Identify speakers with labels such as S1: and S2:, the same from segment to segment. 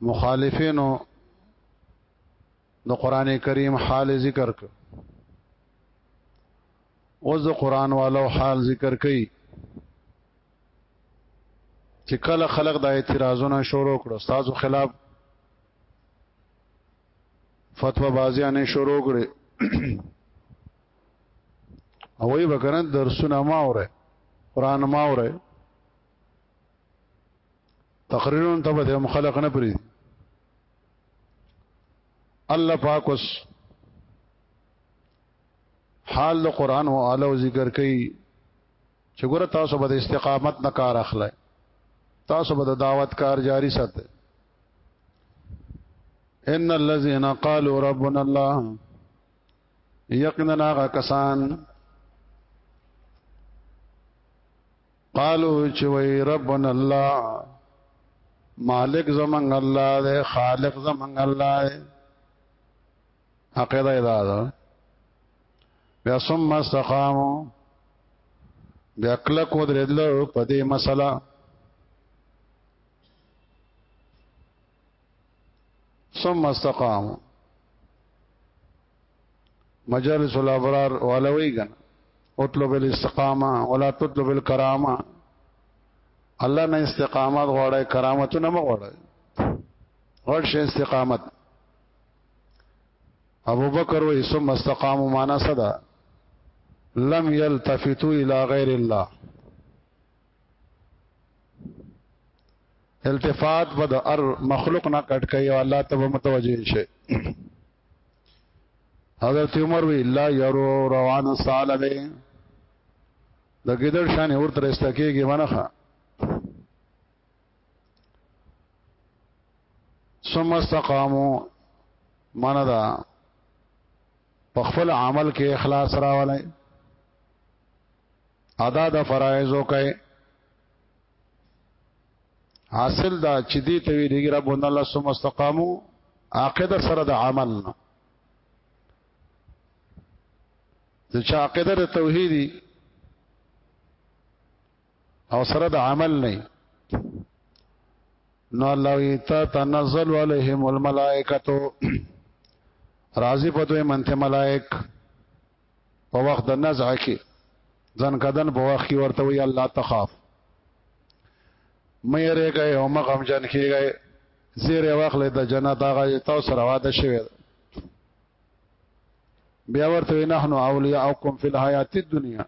S1: مخالفینو د قران کریم حال ذکر کړ اوس د قران والو حال ذکر کړي چې کله خلق د اعتراضونه شروع کړو تاسو خلاف فتوا بازیانه شروع کړي او وی وکړه درسونه ما اوره قران ما اوره تقریرون ته به مخالق نه پری الله پاک اوس حال د قران او اعلی ذکر کوي چې ګوره تاسو به استقامت نه کار اخلئ تاسو به دعوت کار جاری ساتئ ان الذين قالوا ربنا الله یقینا کسان قالو چې وای ربنا الله مالک زمنګ الله دې خالق زمنګ الله دې عقیده دا ده بیا ثم استقامو بیا کله کو درېدل په دې مسله ثم استقامو مجالس الابرار والوی غن اطلب الاستقامه ولا تطلب الكرامه الله نه استقامت غواړي کرامتونه نه غواړي ورشه استقامت ابو بکر و اسم استقام معنا صدا لم يلتفتوا الى غير الله التفات به د ار مخلوق نه کټ کوي او الله ته متوجه شي حضرت عمر وی لا يرو روان سالبه د ګیدړ شان اور تر استکیږي منخه ثم استقاموا مندا په خپل عمل کې اخلاص راولای ادا د فرایض وکي حاصل دا چې دې ته وی دیګ ربنا الله سم استقامو عقیده سره د عمل نه د چا عقیده د توحیدی او سره د عمل نه نو الله وی ته تنزل علیهم الملائکه راضی په دوی منته ملائک په وخت د نزع کې ځن کدن په وخت کې ورته وی الله تخاف مې رېګه او مغم جن کېږي زیره واخلې د جنت هغه تاسو سره واده شوی بیا ورته نحنو اولیاءکم فی الحیات الدنیا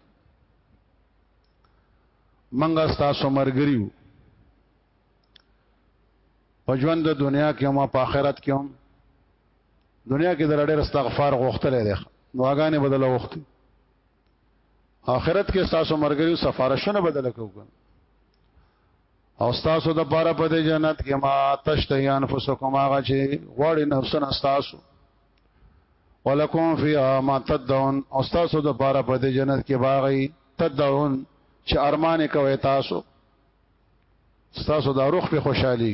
S1: منګه تاسو مرګریو په ژوند د دنیا کې هم په آخرت کې هم دنیا کې در ډېر استغفار غوښتلې ده دعاګانې بدله وختي آخرت کې تاسو مرګري سفارشونه بدله کوو او تاسو د پاره په دې جنت کې ما تشتهي انفسکم هغه چې غواړي نفسونه تاسو ولکم فی ما تدعون او تاسو د پاره په دې جنت کې باغی تدعون چې ارمان کوي تاسو تاسو د روح په خوشحالي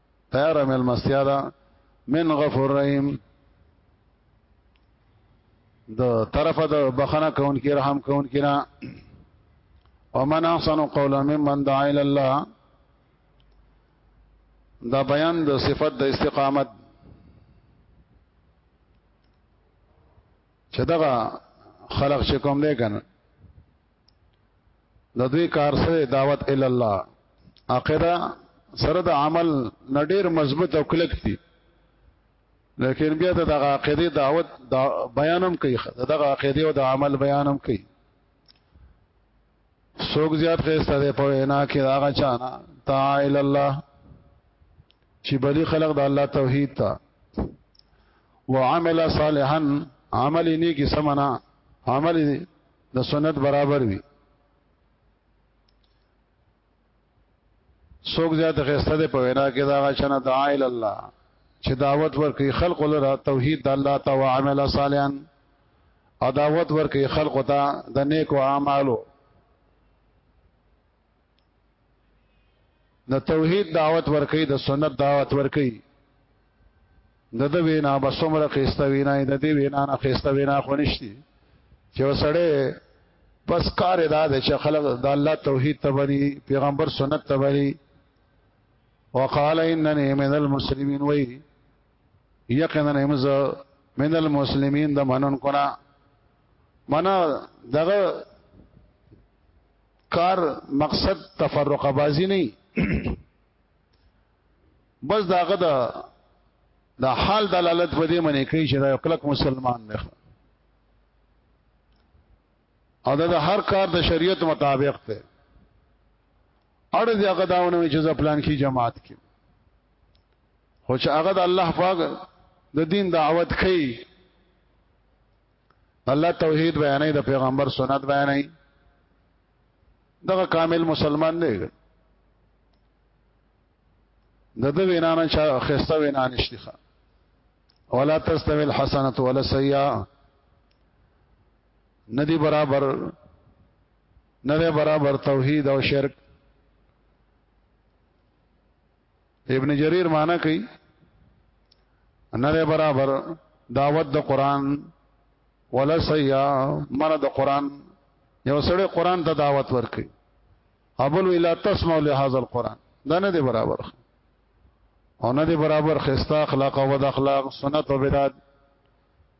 S1: تیار مل مستیا دا من غفور رحیم د طرفه د بخنه کون کې رحم کون کې نه ومن احسن قولا ممن دعا الى الله دا بیان د صفت د استقامت چې دغه خلق چې کوم دی کنه د دوی کار سره دعوت ال الله عقیده سره د عمل نډیر مضبوط او کلک دي لیکن بیا د دغه عقیده دعوت دا بیانم کوي دغه عقیده او د عمل بیانم کوي سوګ زیات خسته ده په وینا کې داغه چانا تعالی الله چې بلی خلق د الله توحید تا وعمل صالحا عمل نیکی سمنا عمل د سنت برابر وي څوک زیات خسته ده په وینا کې دا غشنه دعا ال الله چې دعوت ورکړي خلق لره توحید د الله ته او عمل صالحا او دعوت ورکړي خلق ته د نیکو اعمالو د توحید دعوت ورکي د سنت دعوت ورکي د د وینا بسومره خسته وینا د دې وینا نه خسته وینا خو نشتی چې وسړې پس کار ادا د چې خلق د الله توحید تبري پیغمبر سنت تبري وقال انني من المسلمين وي یقینا امز من المسلمین د منن کنا منا دغه کار مقصد تفرقه بازی نه بس داغه دا د حال دلالت په دې منې کوي چې دا یو کلک مسلمان دی او دا د هر کار د شریعت مطابق دی اړ دې هغه داونه چې ځ پلان کی جماعت کې خو چې هغه د الله پاک د دین دعوت کوي الله توحید بیانې د پیغمبر سنت بیانې دغه کامل مسلمان دی د دې وینا نه چا خسته وینا نشته ولا تستوي الحسنه ولا السيئه ندی برابر نه برابر توحید او شرک ابن جرير معنا کوي نه برابر دعوت د قران ولا سیا من د قران یو سړی قران ته دعوت ورکړي ابل ویلا تسمع لهذا القران دا نه دی برابر او نه دی برابر خستا اخلاق او د اخلاق سنت او بدعت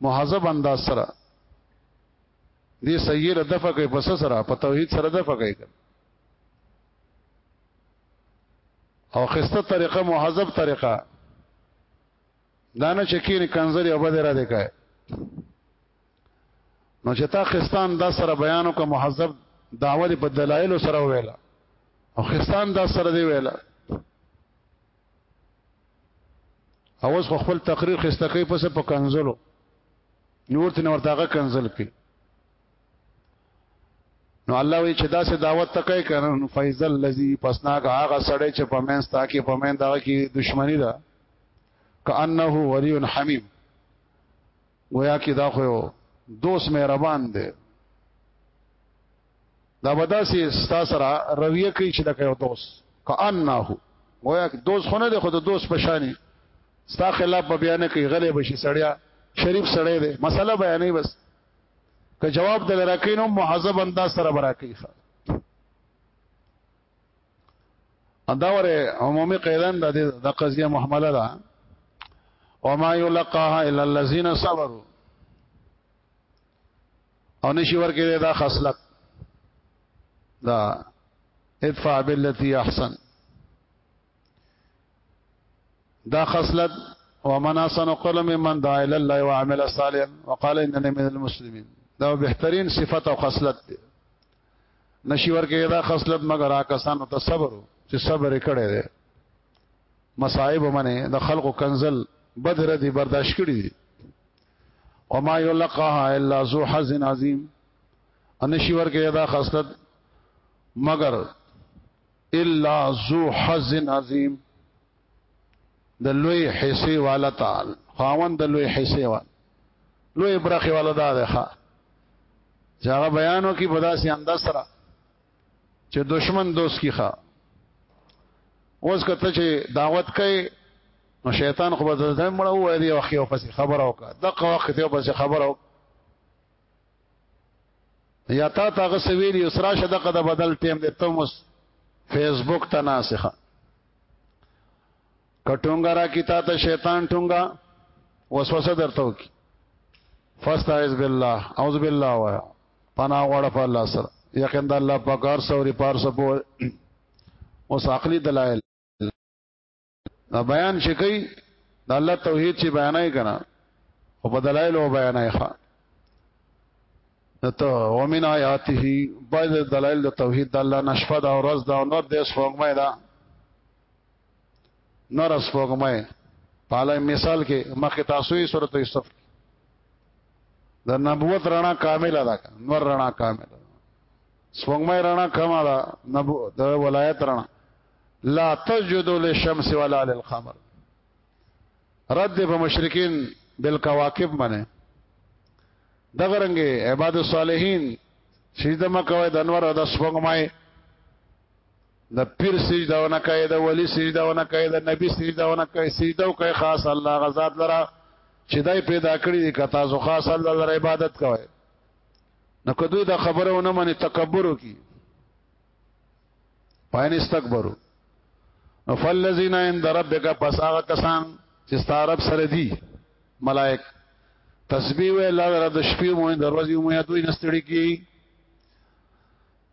S1: مهذب انداز سره دې سیره دفع کوي پس سره په توحید سره دفع کوي او خسته طریقه مهذب طریقه دانه چکین کنزری او بدره ده کوي نو چې تا خستان دا سره بیانو کا مهذب دعوه په دلایل سره ویلا او خستان دا سره دی ویلا اوس خو خپل تقریر خسته کوي پس په کنزلو نور تن ورته هغه کنزل کوي نو الله وی چې دا سه دعوت تکای کړه فیضل الذی پسنا هغه سړی چې په مینس تا کې په مین دا کې دشمنی ده کانه ولی حمیم گویا کې دا خو دوست مهربان دی دا ودا سي ستا سره رویه کوي چې لکه یو دوست کانه ویا دوست خونه ده خو د دوست پشانی ستا خلاف به بیان کوي غلې بشي سړیا شریف سړی دی مسله بیانې بس که جواب دل راکینو مهذب انداز سره براکې ښه دا وره عمومي قیدان د د قضیه محمله ده وما يلقاها الا الذين صبروا او نشي ورکه دا خصلت دا ادفع بالتي احسن دا خصلت ومن احسن قول ممن دعا الى الله وعمل صالحا وقال انني من المسلمين دا بهترین صفت او خصلت دی نشي ورکه دا خصلت مگر آکسان ته صبر چې صبر کړي دي مصائب منه د خلقو کنزل بدر دي برداشت کړي دي وما يلقاها الا ذو حظ عظيم ان شي ورکه دا خاصلت مگر الا ذو حظ عظيم د لوی حصے والا تعال خاوند د لوی حصے والا لوی برخه والا دا ده ښا ځاغه بیانو کې بداسي انداز سره چې دشمن دوست کیخه اوس کته چې دعوت کوي نو شیطان خو به ځای مړ وای دی او خو پس خبر او کا دغه وخت یو پس خبر او یا تا تا غ سویلی اسرا شدقه د بدل ټیم د تمس فیسبوک ته ناسخه کټونګا را کی تا ته شیطان ټونګا وسوسه درته وکي فاستعذ بالله اعوذ بالله وایا پناه غواړه په الله سره یقین د الله په کار سوري پار سپو اوس عقلي دلایل دا بیان چې کوي د الله توحید چې بیانای کنا او په دلایل او بیانای ښا نته ومن آیاته بعض دلایل د توحید د الله نشفه دا او رز دا او نور د سوګمه دا نور سپوږمۍ پاله مثال کې مخه تاسو یې سورته یوسف د نبوت رڼا کامله ده نور رڼا کامله سپوږمۍ رڼا کما ده نبو د ولایت رڼا لا تسجد للشمس ولا للقمر رد په مشرکین بالکواکب منه دغه رنګه عباد الصالحین سجده مکوې د انور او د سپوږمۍ د پیر سجده ونه کوي د ولی سجده ونه کوي د نبی سجده ونه کوي سجده کوي خاص الله غزاد لرا چې دای پیدا کړی دی کتا زو خاص الله لرا عبادت کوي نو کدوې دا خبره ونه مني تکبر وکي پاین استکبرو نو فلذین عند ربک پس هغه کسان چې ستارب سره دي ملائک تسبیح وی الله لرا د شپې مو د ورځې مو یا دوی نستړي کی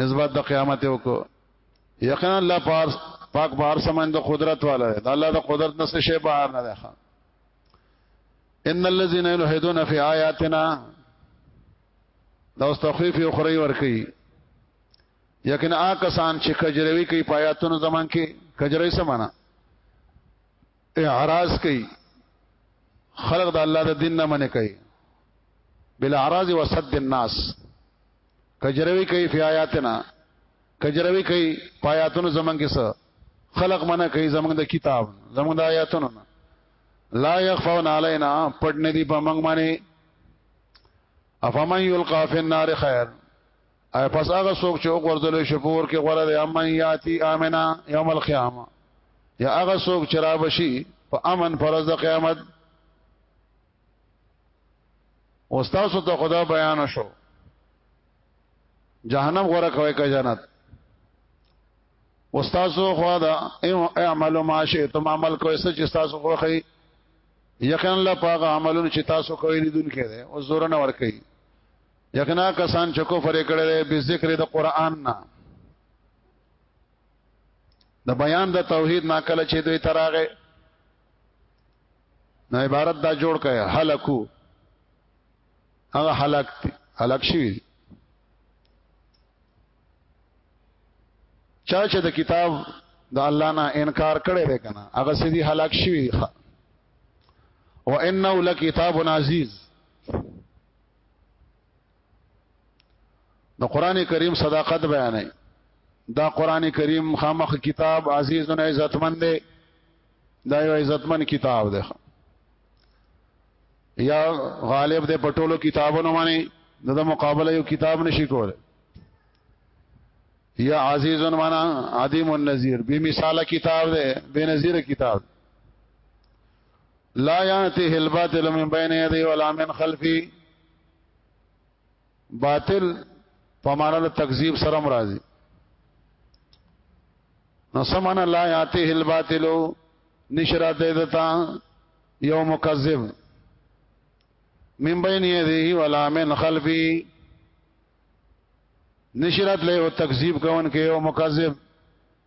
S1: نسبت د قیامت وکړو یقینا الله پاک پاک بار سمند قدرت والا دی الله د قدرت نه څه شی بهر نه دی ان الذين يلحدون في آياتنا دا اوس تخفیف یو خوري ورکی یقینا آ کسان چې کجروي کوي پایاتونو زمان کې کجروي سمانا اعراض کوي خلق د الله د دین نه منې کوي بل اعراض وسد الناس کجروی کوي فی آیاتنا کجروی کوي پایاتونو زمنګ کې څه خلق منه کوي زمنګ د کتاب زمنګ د آیاتونو لا يخفون علينا پټ نه دي په منګ باندې افمن یلقا فی النار خیر اي پس هغه څوک چې وګورځل شي پور کې غره دی امن یاتی امنا یوم القیامه یا هغه څوک چې را بشي په امن پرز د قیامت استاد ته خدا بیان شو جهنم غره کوي که جنت استاد خو دا اعملوا ما شئتم عمل کوي څه چې تاسو خوخي یقینا الله پاک عملونه چې تاسو کوي لیدون کړي او زور نه ور کوي یقینا کسان چې کو فرې کړي به ذکر د قران نه د بیان د توحید ناکله چې دوی تراغه نو عبارت دا جوړ کړي هلاکو هغه هلاک هلاک شوی چا چې د کتاب د الله نه انکار کړي دی کنه هغه سړي هلاک شوی دی او انه لکتاب عزیز نو قران کریم صداقت بیانای دا قران کریم خامخ کتاب عزیز و عزتمن دی دا یو عزتمن کتاب دی یا غالب دی په ټولو کتابونو باندې د مقابله یو کتاب نشي کوله یا عزیز معنا عدیم النذیر بی مثال کتاب دی بی نظیر کتاب لا یاته الباطل من بین یدی ولا من خلفی باطل په معنا د تکذیب سره مرادي نو سمانا لا یاته الباطل نشرات دتا یو مکذب من بین یده ولا من خلفی نشرات له تکذیب کون کې یو مکذب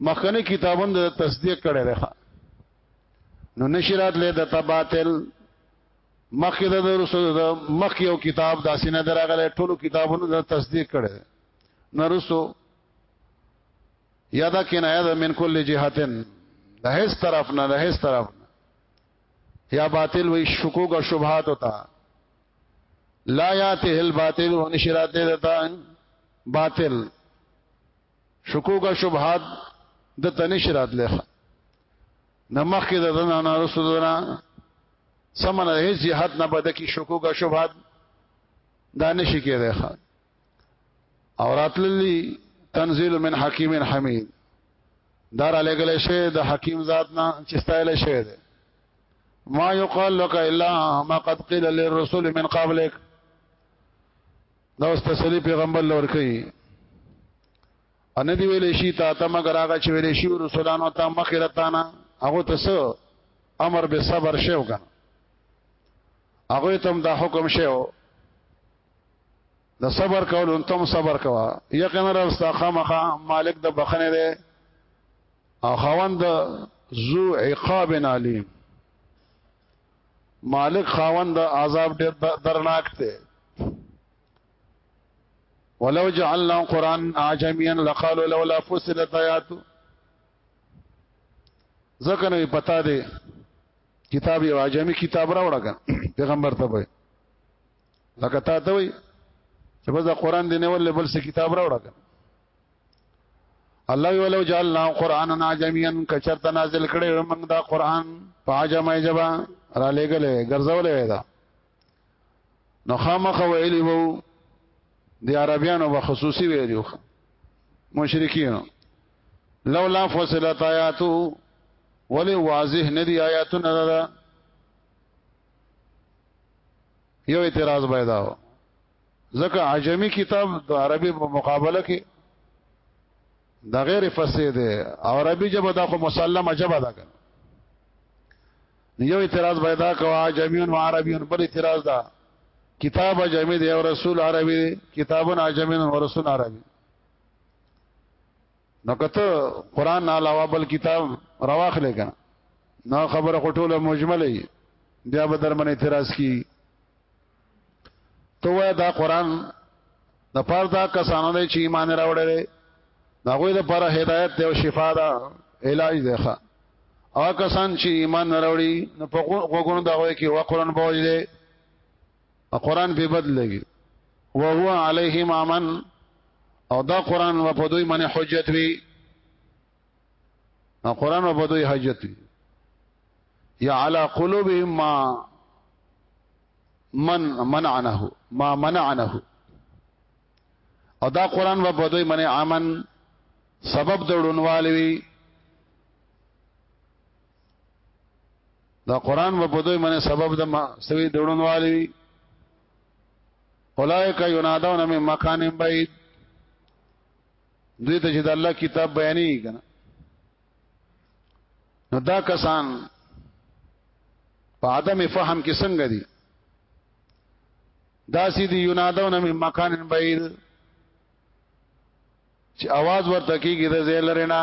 S1: مخکنه کتابون د تصدیق کړي رخه نو نشرات له دتا باطل مخکې د رسول د مخ یو کتاب داسې نه دراغله ټولو کتابونو د تصدیق کړي نه رسو یادا کنایه د من کل جهتن د هیڅ طرف نه د هیڅ طرف نه یا باطل وی شکوک او شبهات ہوتا لا یاته الباطل ونشرات دتا باطل شکوګه شبهات د تنشرات لخه نمخ کې د دنا نه رسول دنا سمن هیڅ جهاد نه بده کې شکوګه شبهات دانش کې ده او راتللی تنزيل من حکیم حمید دار علی گله شه د حکیم ذات نه چې ستایل شه ده ما یقال لك الا ما قد قيل للرسول من قبلك دا اوس تسلی پیغمبر لور کوي ان دی ویلې شي تا ته مگر هغه چې ویلې شي رسولانو ته مخیرتانا هغه ته څه امر به صبر شیو کنه هغه ته دا حکم شیو د صبر کول ان تم صبر کوا یقینا رب استخامخه مالک د بخنه دی او خوند ذو عقاب علیم مالک خاوند عذاب ډیر درناک دی ولو جعلنا قران اعجميا لقالوا لولا فصلت اياته ځکه نو پتا دی کتاب یو عجمی کتاب راوړه پیغمبر ته وای لکه تا ته وي چې بس دا قران دی نه ولې بل څه کتاب راوړه الله وی ولو جعلنا قرانا عجميا کچرت نازل کړي موږ دا قران په عجمه جبا را لګلې ګرځولې دا نو خامخ ویلی وو د عربیانو په خصوصي ویلو مشرکین لولا فصلت آیاتو ولی واضح ندی آیاتنا دا یو اعتراض باید دا و ځکه عجمی کتاب د عربي په مقابله کې د غیر فصیح دی او عربي ژبه دا خو مسلمه ژبه ده کنه یو اعتراض پیدا کوا جمیون و عربیون بل اعتراض دا کتاب جمی دی او رسول عربی دی کتابون عجمین و رسول عربی نو کته قران نه علاوه بل کتاب راواخلې کنه نو خبره خټوله مجملې بیا به در باندې اعتراض کی تو وای دا قران د پاره دا کسانو دی چې ایمان راوړل دا غوې د پاره هدایت دی او شفا ده علاج دی ښا او کسان چې ایمان راوړي نو په غوګونو دا وای کې وقرن بوج دی قران په بد لګي او هو عليهم امن او دا قران و په دوی باندې حجت وي او قران و په دوی حجت وي یا علی قلوبهم ما من منعنه ما منعنه او دا قران و په دوی باندې امن سبب د ډونوالوي دا قران په دوی باندې سبب د ما سوي دړون والی اولائک ینادون من مکان بعید دوی ته چې د الله کتاب بیانې کنه نو دا کسان په عدم فهم کې څنګه دي دا سې دي ینادون من مکان بعید چې आवाज ورته کیږي د زیلرینا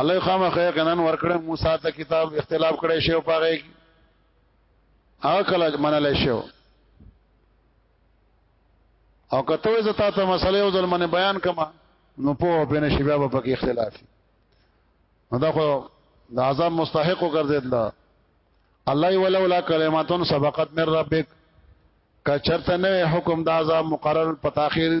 S1: الله خامخ یقینا ورکړ موسی ته کتاب اختلاف کړی شی او پاره هغه کله منل شو او کته زه تا ته مسلې او ظلمنه بیان کما نو په بین شی بیا په کې اختلاف نو دا خو د عذاب مستحق وګرځیدل الله ولولا کلماتون سبقت من ربک کچرته نه حکم د عذاب مقرر په تاخير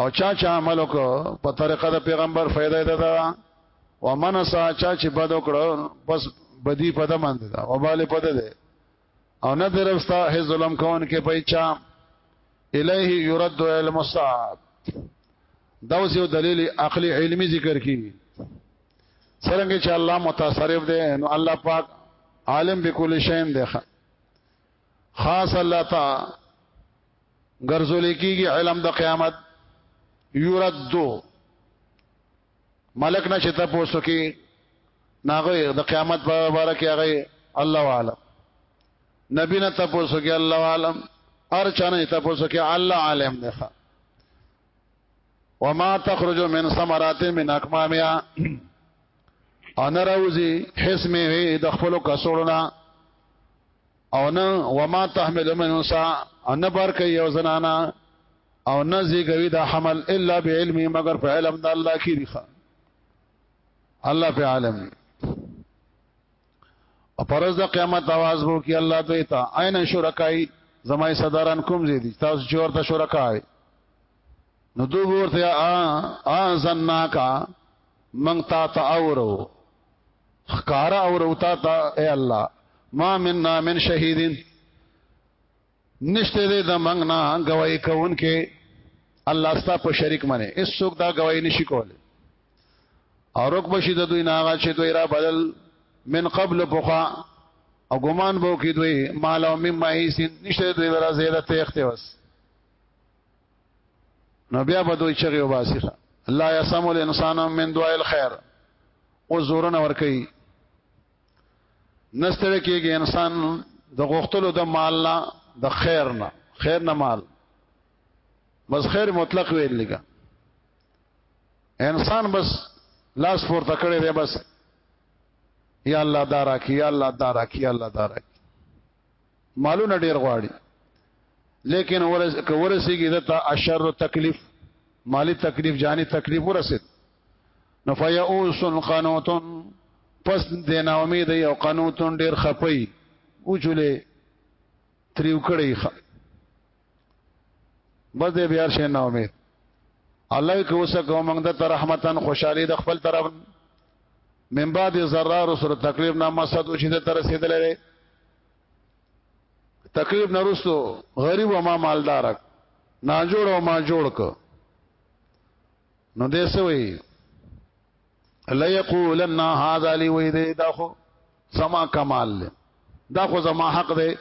S1: او چا چا عمل وکړو په طریقه د پیغمبر فائدہ ده دا ومن سا چا چې بد وکړو بس بدی پد مند دا وبال پد ده او نه درستا هي ظلم کون کې پېچا الیه یرد علم الصعب دا اوس یو دلیل عقلی علمی ذکر کی څنګه چې الله متصرف دی نو الله پاک عالم بكل شی دی خاص الله تا ګرځول کیږي علم د قیامت یردو ملک نشه ته پوسو کې ناغه د قیامت په اړه کې هغه الله عالم نبی نه ته پوسو کې الله عالم ار چانه ته پوسو کې الله عالم نه ښه وما تخرج من ثمرات من اقمامها انا راوزی حسمه د خپل کسوړنا او نه وما تحمل من انسا او نه بار کوي یو زنانا او نه زیږوي دا حمل الا بعلم مگر په علم د الله کې دی الله په عالم او پرز د قیامت आवाज وو کې الله دوی ته عین شرکای زمای صدران کوم زیدي تاسو چې ورته شرکای نو دوی ورته ا ا زناکا من تا تا اورو خکار او روتا تا اے الله ما مننا من شهیدین نشته دې د منګ نه گواہی کوونکې الله ستا په شریک منه اس څوک دا گواہی نشي کوله او رک بشي د دوی ناغه چې دوی را بدل من قبل بخا او ګمان بو کې دوی مال او مم مهیسین نشته دوی را زیاده تخته وس نو بیا به دوی چغي وباسي لا يسمو الانسان من دعاء الخير او زورن ور کوي نستړي کېږي انسان د غختلو د مال نه د خیر نه خیر نه مال بس خیر مطلق ویل لګا انسان بس لاس پورته کړی دی بس یا الله دارا کی یا الله دارا کی یا الله دارا کی مالونه ډیر غواړي لیکن ورس کورسیږي دته اشر تکلیف مالی تکلیف جانی تکلیف ورسید نو فیاوس قنوت پس د نا امید یو قنوت ډیر خپي او چولې تریو کړی بس دې بیا شي نا امید الله کو وسه کوم موږ د رحمتن خوشالي د خپل طرف من بعد ضرر سره تکلیف نه مسد او شدت رسیدلې تکلیف نه رسو غریب او ما مالدار نه جوړ او ما جوړ ک نو دې سوي لا یقولن هذا لي وې دې دا خو سما کمال له دا خو زما حق دی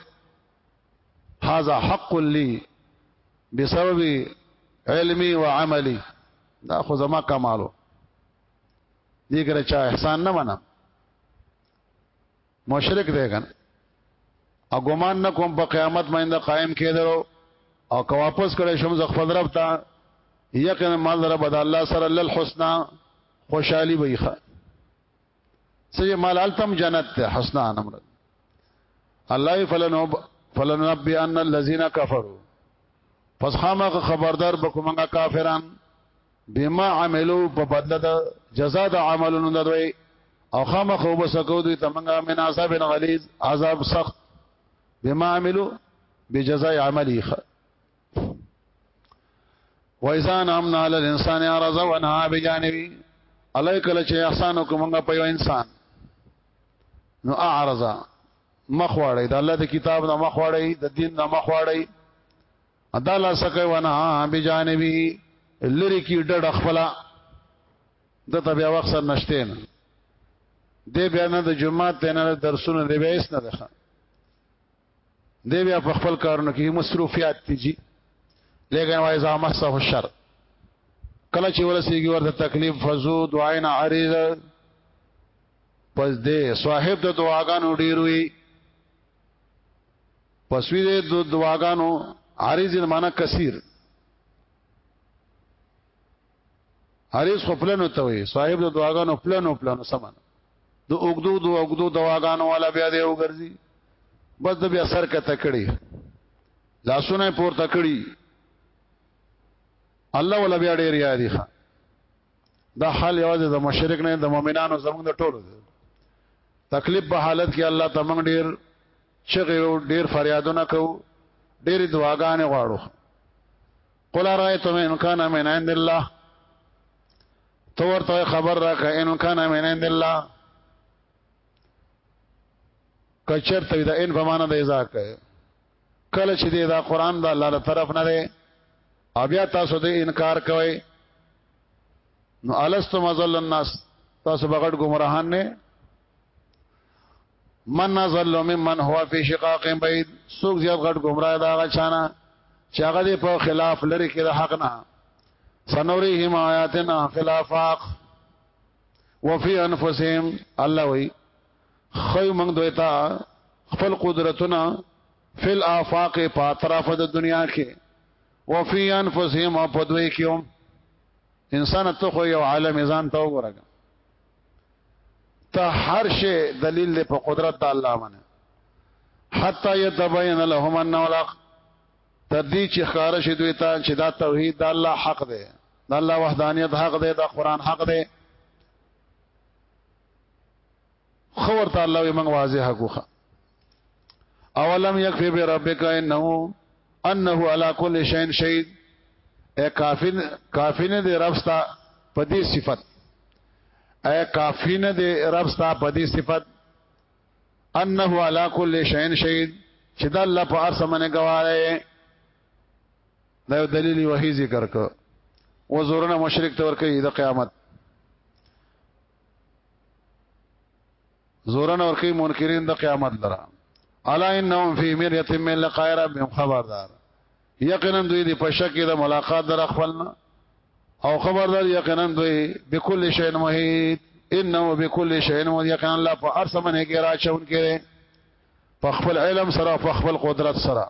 S1: هاذا حق لي بسبب علمي وعملي دا خو زما کمالو دې کړه چا احسان نه منم مشرک دی کنه او ګمان نه کوم په قیامت باندې قائم کېدلو او که واپس کړې شم زه خپل رب ته یقینا مال رب د الله سره لل حسنا خوشحالي وي ښه سجه مال التم جنت ته حسنا امر الله فلنو فلننبئ ان الذين كفروا پس خامخ خبردار بکومنګه کافران بما عملو په بدله د جزاء د عملونو د دوی او خامخ وبسکو دوی تمنګا من عذاب غلیظ عذاب سخت بما عملو بجزاء عملی خ وایسا نام نه له انسان ارزه ونه به جانبي الله کله چې احسان وکومغه په یو انسان نو اعرضا مخواړی د الله د کتاب نه مخواړی د دین نه مخواړی ادا الله سکه ونا بجانبی لری کی ډډ خپل د تبیا وخت سر نشته نه دی بیا نه د جمعه ته نه درسونه دی بیا اس نه ده دی بیا په خپل کارونو کې مصروفیات دي جی لګن وای زما مسه الشر کله چې ورسیږي ورته تکلیف فزو دعاین عریض پس دې صاحب د دعاګانو ډیر وی پسوی دې د دواګانو عارض معنا کثیر عارض خپلنو ته وي صاحب د دواګانو خپلنو خپلنو سمان د اوګدو د اوګدو دواګانو والا بیا دې وګرځي بس د بیا سر کته کړي لاسونه پورته کړي الله ولا بیا ډیر یادی ښه دا حال یوازې د مشرک نه د مؤمنانو زموږ د ټولو دی تکلیف په حالت کې الله تمنګ ډیر چغه ډیر فریادونه کو ډیر دعاګانې غواړو قل رايتم ان كان من عند الله تو ورته خبر راکا ان كان من عند الله کچر ته دا ان په معنا د ازا کوي کله چې دا قران د الله تعالی طرف نه دی او بیا تاسو د انکار کوئ نو الستم ازل الناس تاسو بغټ گمراهان نه من نزل ممن هو فی شقاق بعید سوق زیات غټ گمراه دا غچانا چې هغه دی په خلاف لري کې د حق نه سنوریهم آیاتنا خلافاق وفي انفسهم الله وی خیو موږ دوی ته خپل قدرتونه فل آفاق په اطراف د دنیا کې وفي انفسهم او په دوی کې هم انسان ته خو یو عالم ځان ته وګورګ ته هر شی دلیل دی په قدرت د الله باندې حتا یتبین لهم ان الحق تدی چې خاره شي دوی ته چې دا توحید د الله حق دی د الله وحدانیت حق دی د قران حق دی خبر ته الله موږ واضح کوخه اولم یکفی بربک انه انه علی کل شیء شهید اے کافین کافین دې رب ستا په دې صفت اے کافین دې رب ستا په دې صفت انه علی کل شیء شهید چې دا الله په ارسه منه گواهه دا یو دلیل وحی ذکر کو و زورنا مشرک تور کوي د قیامت زورن اور کی منکرین د قیامت لرا الا انهم فی مریه من لقاء ربهم خبردار یقینا دوی دی پشک د ملاقات در خپلنا او خبردار یقینا دوی بكل شیء محیط انه بكل شیء یقینا الله په ارسه منه کې را چون کې په خپل علم سره په خپل قدرت سره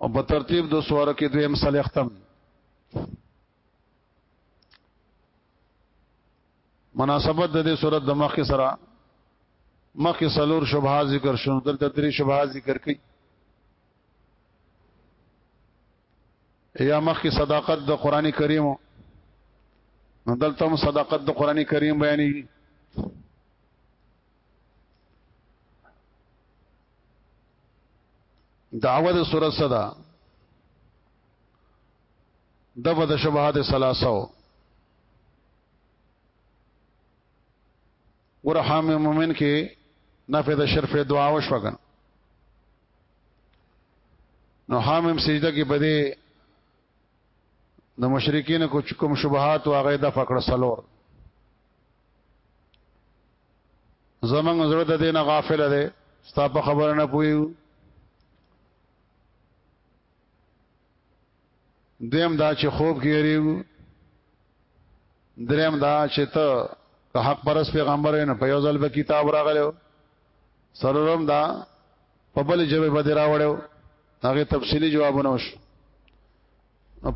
S1: او په ترتیب د سوره کې دویم سلیختم مناسبت د دې سورته د مخ سره مخ سلور شبهه ذکر شون دلته درې شبهه ذکر کړي یا مخ کې صداقت د قران کریم دلته هم صداقت د قران کریم بیانې دعوه د سورۃ صدا دغه د شبهات ثلاثه ورحم مومن کې نفع د شرف دعا وشوګن نو حامم سجده کې بده د مشرکین کو کوم شبهات او هغه د فقر سلور زمنګ زړه د دینه غافل دی ستا په خبره نه پوي دیم دا چې خوب کې یریږو دریم دا چې ته که حق پرس پیغمبر نه په یو ځل به کتاب راغلو سرورم دا په بل جبه بدی راوړو هغه تفصیلی جوابونه وشو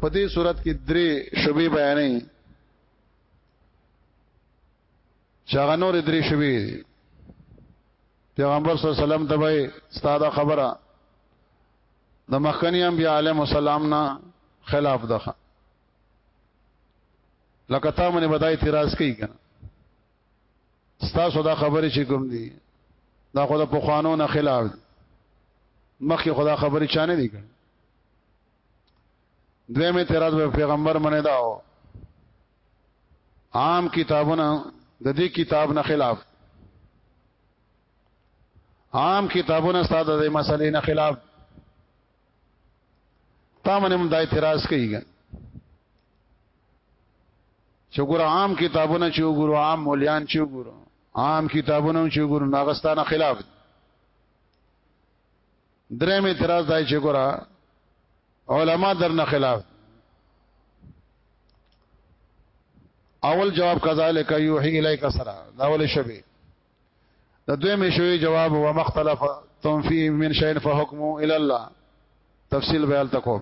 S1: په دې صورت کې درې شوبې بیانې چاغه نور درې شوی پیغمبر صلی الله علیه وسلم ته وای ستاده خبره د مخکنی انبیاء علیهم السلام نه خلاف ده لکه تا منه بدای اعتراض کوي کنه ستاسو دا خبرې چې کوم دي دا خو د پخوانو نه خلاف دي مخکې خدا خبرې چانه دي کړ دویم اعتراض به پیغمبر منه داو عام کتابونه د دې کتاب نه خلاف عام کتابونه ساده د مسلې نه خلاف تا باندې هم د اعتراض کوي چې ګور عام کتابونه چې ګور عام مولیان چې ګور عام کتابونه چې ګور ناغستانه خلاف درې مې اعتراض دای چې ګورا علما درنه خلاف اول جواب کذالک یوحی الیک سرا دا ول شبی دا دوی مې شوی جواب و مختلف تم فی من شین فحکم الی الله تفصیل بیان تکو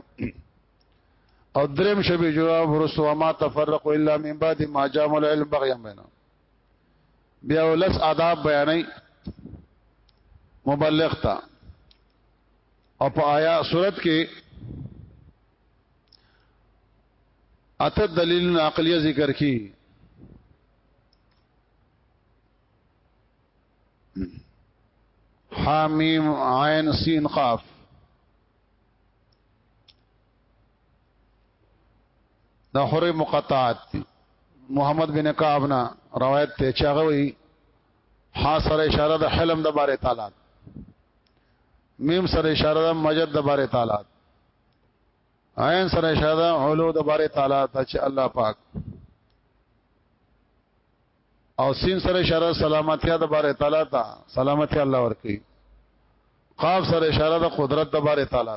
S1: او درم شبی جواب رسو ما تفرق الا من بعد ما جامل العلم بغیا بینهم بیا ولس آداب بیانای مبلغ تا او په آیا صورت کې اته دلیل عقلیه ذکر کی حامیم عین سین قاف دا حره مقطعات دي محمد بن کعب نه روایت ته چاغه وی ها سره اشاره د حلم د باره تعالی میم سره اشاره د مجد د باره تعالی عین سره اشاره د علو د باره تعالی ته چې الله پاک او سین سره اشاره سلامتیا د باره تعالی ته سلامتی الله ورکی قاف سره اشاره د قدرت د باره تعالی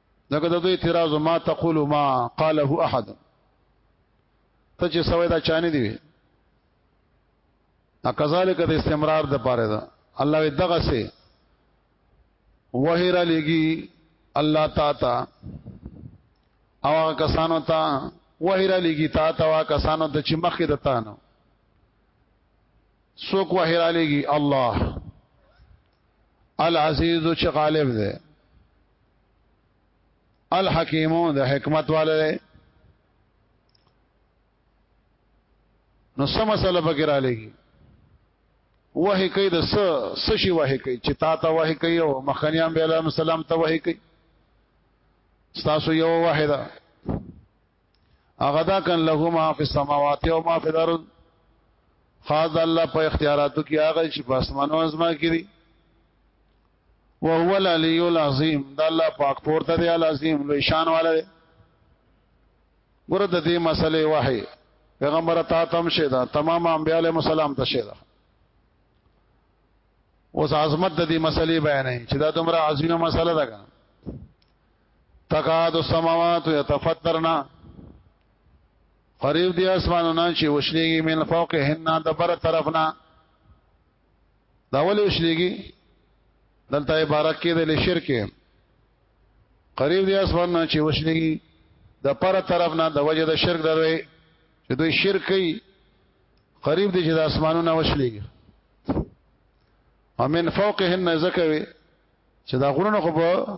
S1: دغه د دوی اعتراض ما تقول ما قاله احد ته چې سوي دا چانه دی وي اکذالک د استمرار د پاره ده الله دغه سه وهره لګي الله تا تا او کسانو ته وهره لګي تا تا وا کسانو ته چې مخې د تانو سوک وهره لګي الله العزیز چې غالب ده الحکیمو د حکمت والے نو سم مسله پکې را لګي وه کوي د س سشي وه کوي چې تا ته وه کوي او مخنیان به الله مسالم ته وه کوي تاسو یو واحده اغدا کن له ما فی السماوات و ما فی الارض خاص الله په اختیاراتو کې هغه چې په اسمانو ازما کړی وهو العلی العظیم دا الله پاک پورته دی العظیم لوی شان والا دی ګور د دې مسلې وحي پیغمبر تا تم شه دا تمام انبیاء علیهم السلام ته شه دا اوس عظمت د دې مسلې بیانې چې دا دومره عظیمه مسله ده تکاد السماوات یتفطرنا قریب دی اسمانونه چې وشلېږي من فوقهن د بر طرفنا دا ولې وشلېږي دلته عبارت کې د لشرک قریب دی اسمان نه چې وشلېږي د پر طرف نه د وجه د شرک دروي چې دوی شرک کوي قریب دی چې د اسمانو نه وشلېږي ومن فوقهن زکوي چې دا غرونه خو په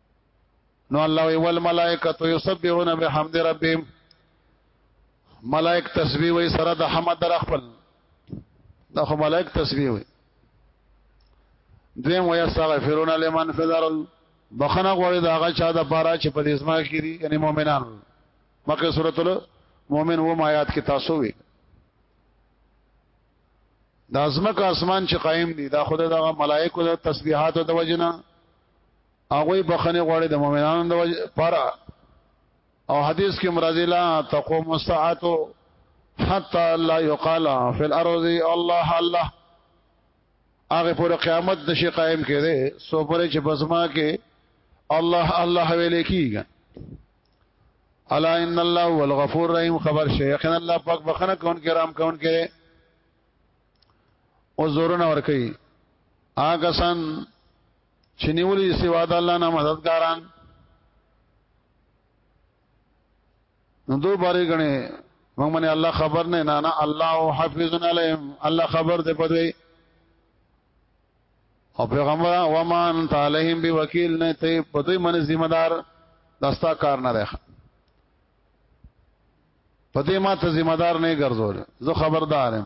S1: نو الله وی والملائکه یسبحون بحمد ربهم ملائک تسبیح وی سره د حمد در خپل دا خو ملائک تسبیح وی دویم وی استغفرون لمن فی الارض بخنه غوړي دا هغه چا د پاره چې په دې اسما کې دي یعنی مؤمنان مکه سورۃ المؤمن و ما آیات کې تاسو وی دا ازمکه اسمان چې قائم دي دا خدای دغه ملائکه د تسبیحات او د وجنه هغه بخنه غواړي د مؤمنانو د وجه پارا او حدیث کې مرضی لا تقوم الساعه حتا لا يقال في الارض الله الله هغه پر قیامت نشي قائم کړي سو پرې چې بسما کې الله الله ویل کیږي الا ان الله هو الغفور الرحیم خبر شیخ ان الله پاک بخنه کون کرام کون کې او زورن اور کوي هغه سن چې نیولې سوا د الله نه مددګاران نو دوه بارې غنې موږ باندې الله خبر نه نه نه الله حافظ علیهم الله خبر دې پدوي او پیغمبر و ما انت علیهم بوکیل نه ته پدوي باندې ذمہ دار دستا کار نه راخ پدې ما ته ذمہ دار نه ګرځول زه خبردار یم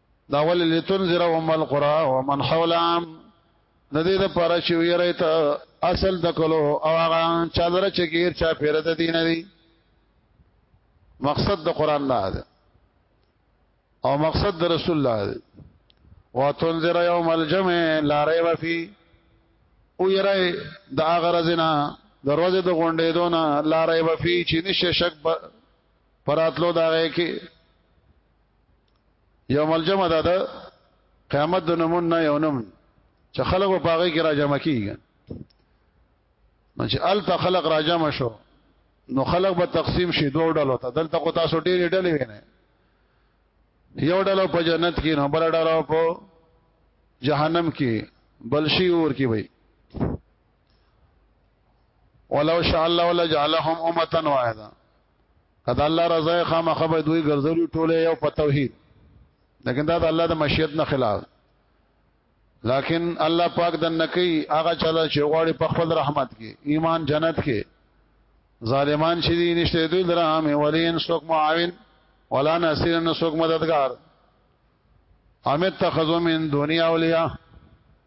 S1: دا ول لتنذر ام القرى ومن حولها د دې د پاره چې ویری ته اصل د کلو او هغه چا در چې غیر چا پیر د دین دی مقصد د قران نه ده او مقصد د رسول الله ده وتنذر يوم الجمع لا ريب فيه او یری د هغه رزنا دروازه د غونډې دونه لا ريب فيه چې نشه شک پراتلو دا کې یو ملجمه ده د قیامت د نمون نه یو نم چې خلق په هغه کې راجمع کیږي نو چې ال ته خلق راجمع شو نو خلق به تقسیم شي دوه ډلو ته دلته کو تاسو ډېرې ډلې وینئ یو ډلو په جنت کې نو بل ډلو په جهنم کې بل شي اور کې وي ولو شاء الله ولا جعلهم امه واحده کدا الله رضا خامخ به دوی ګرځولي ټوله یو په توحید لیکن دا د الله د مشیت نه خلاف لیکن الله پاک د نکی هغه چلا چې غواړي په خپل رحمت کې ایمان جنت کې ظالمان چې دي نشته دوی درام ولین سوک معاون ولا ناصر نو سوک مددگار امیت تخذو من دنیا اولیاء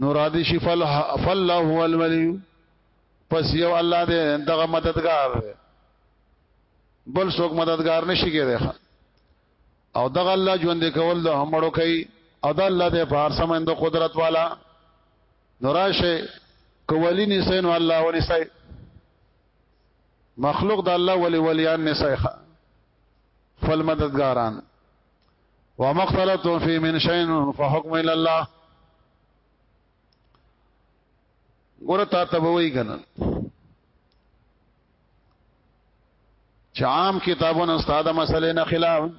S1: نو را دي شي فل فل هو الولي پس یو الله دې دغه مددگار دی بل څوک مددگار نشي کېدای او دغه الله ژوند کول د همړو کوي او د الله دې په هر سمند قدرت والا نوراشه کولی نسین الله ولي سي مخلوق د الله ولي وليان نسيخه فل مددگاران ومختلط فی من شین فحکم الى الله ګوره تا ته وای کنه چې عام کتابونه استاد مسلې نه خلاف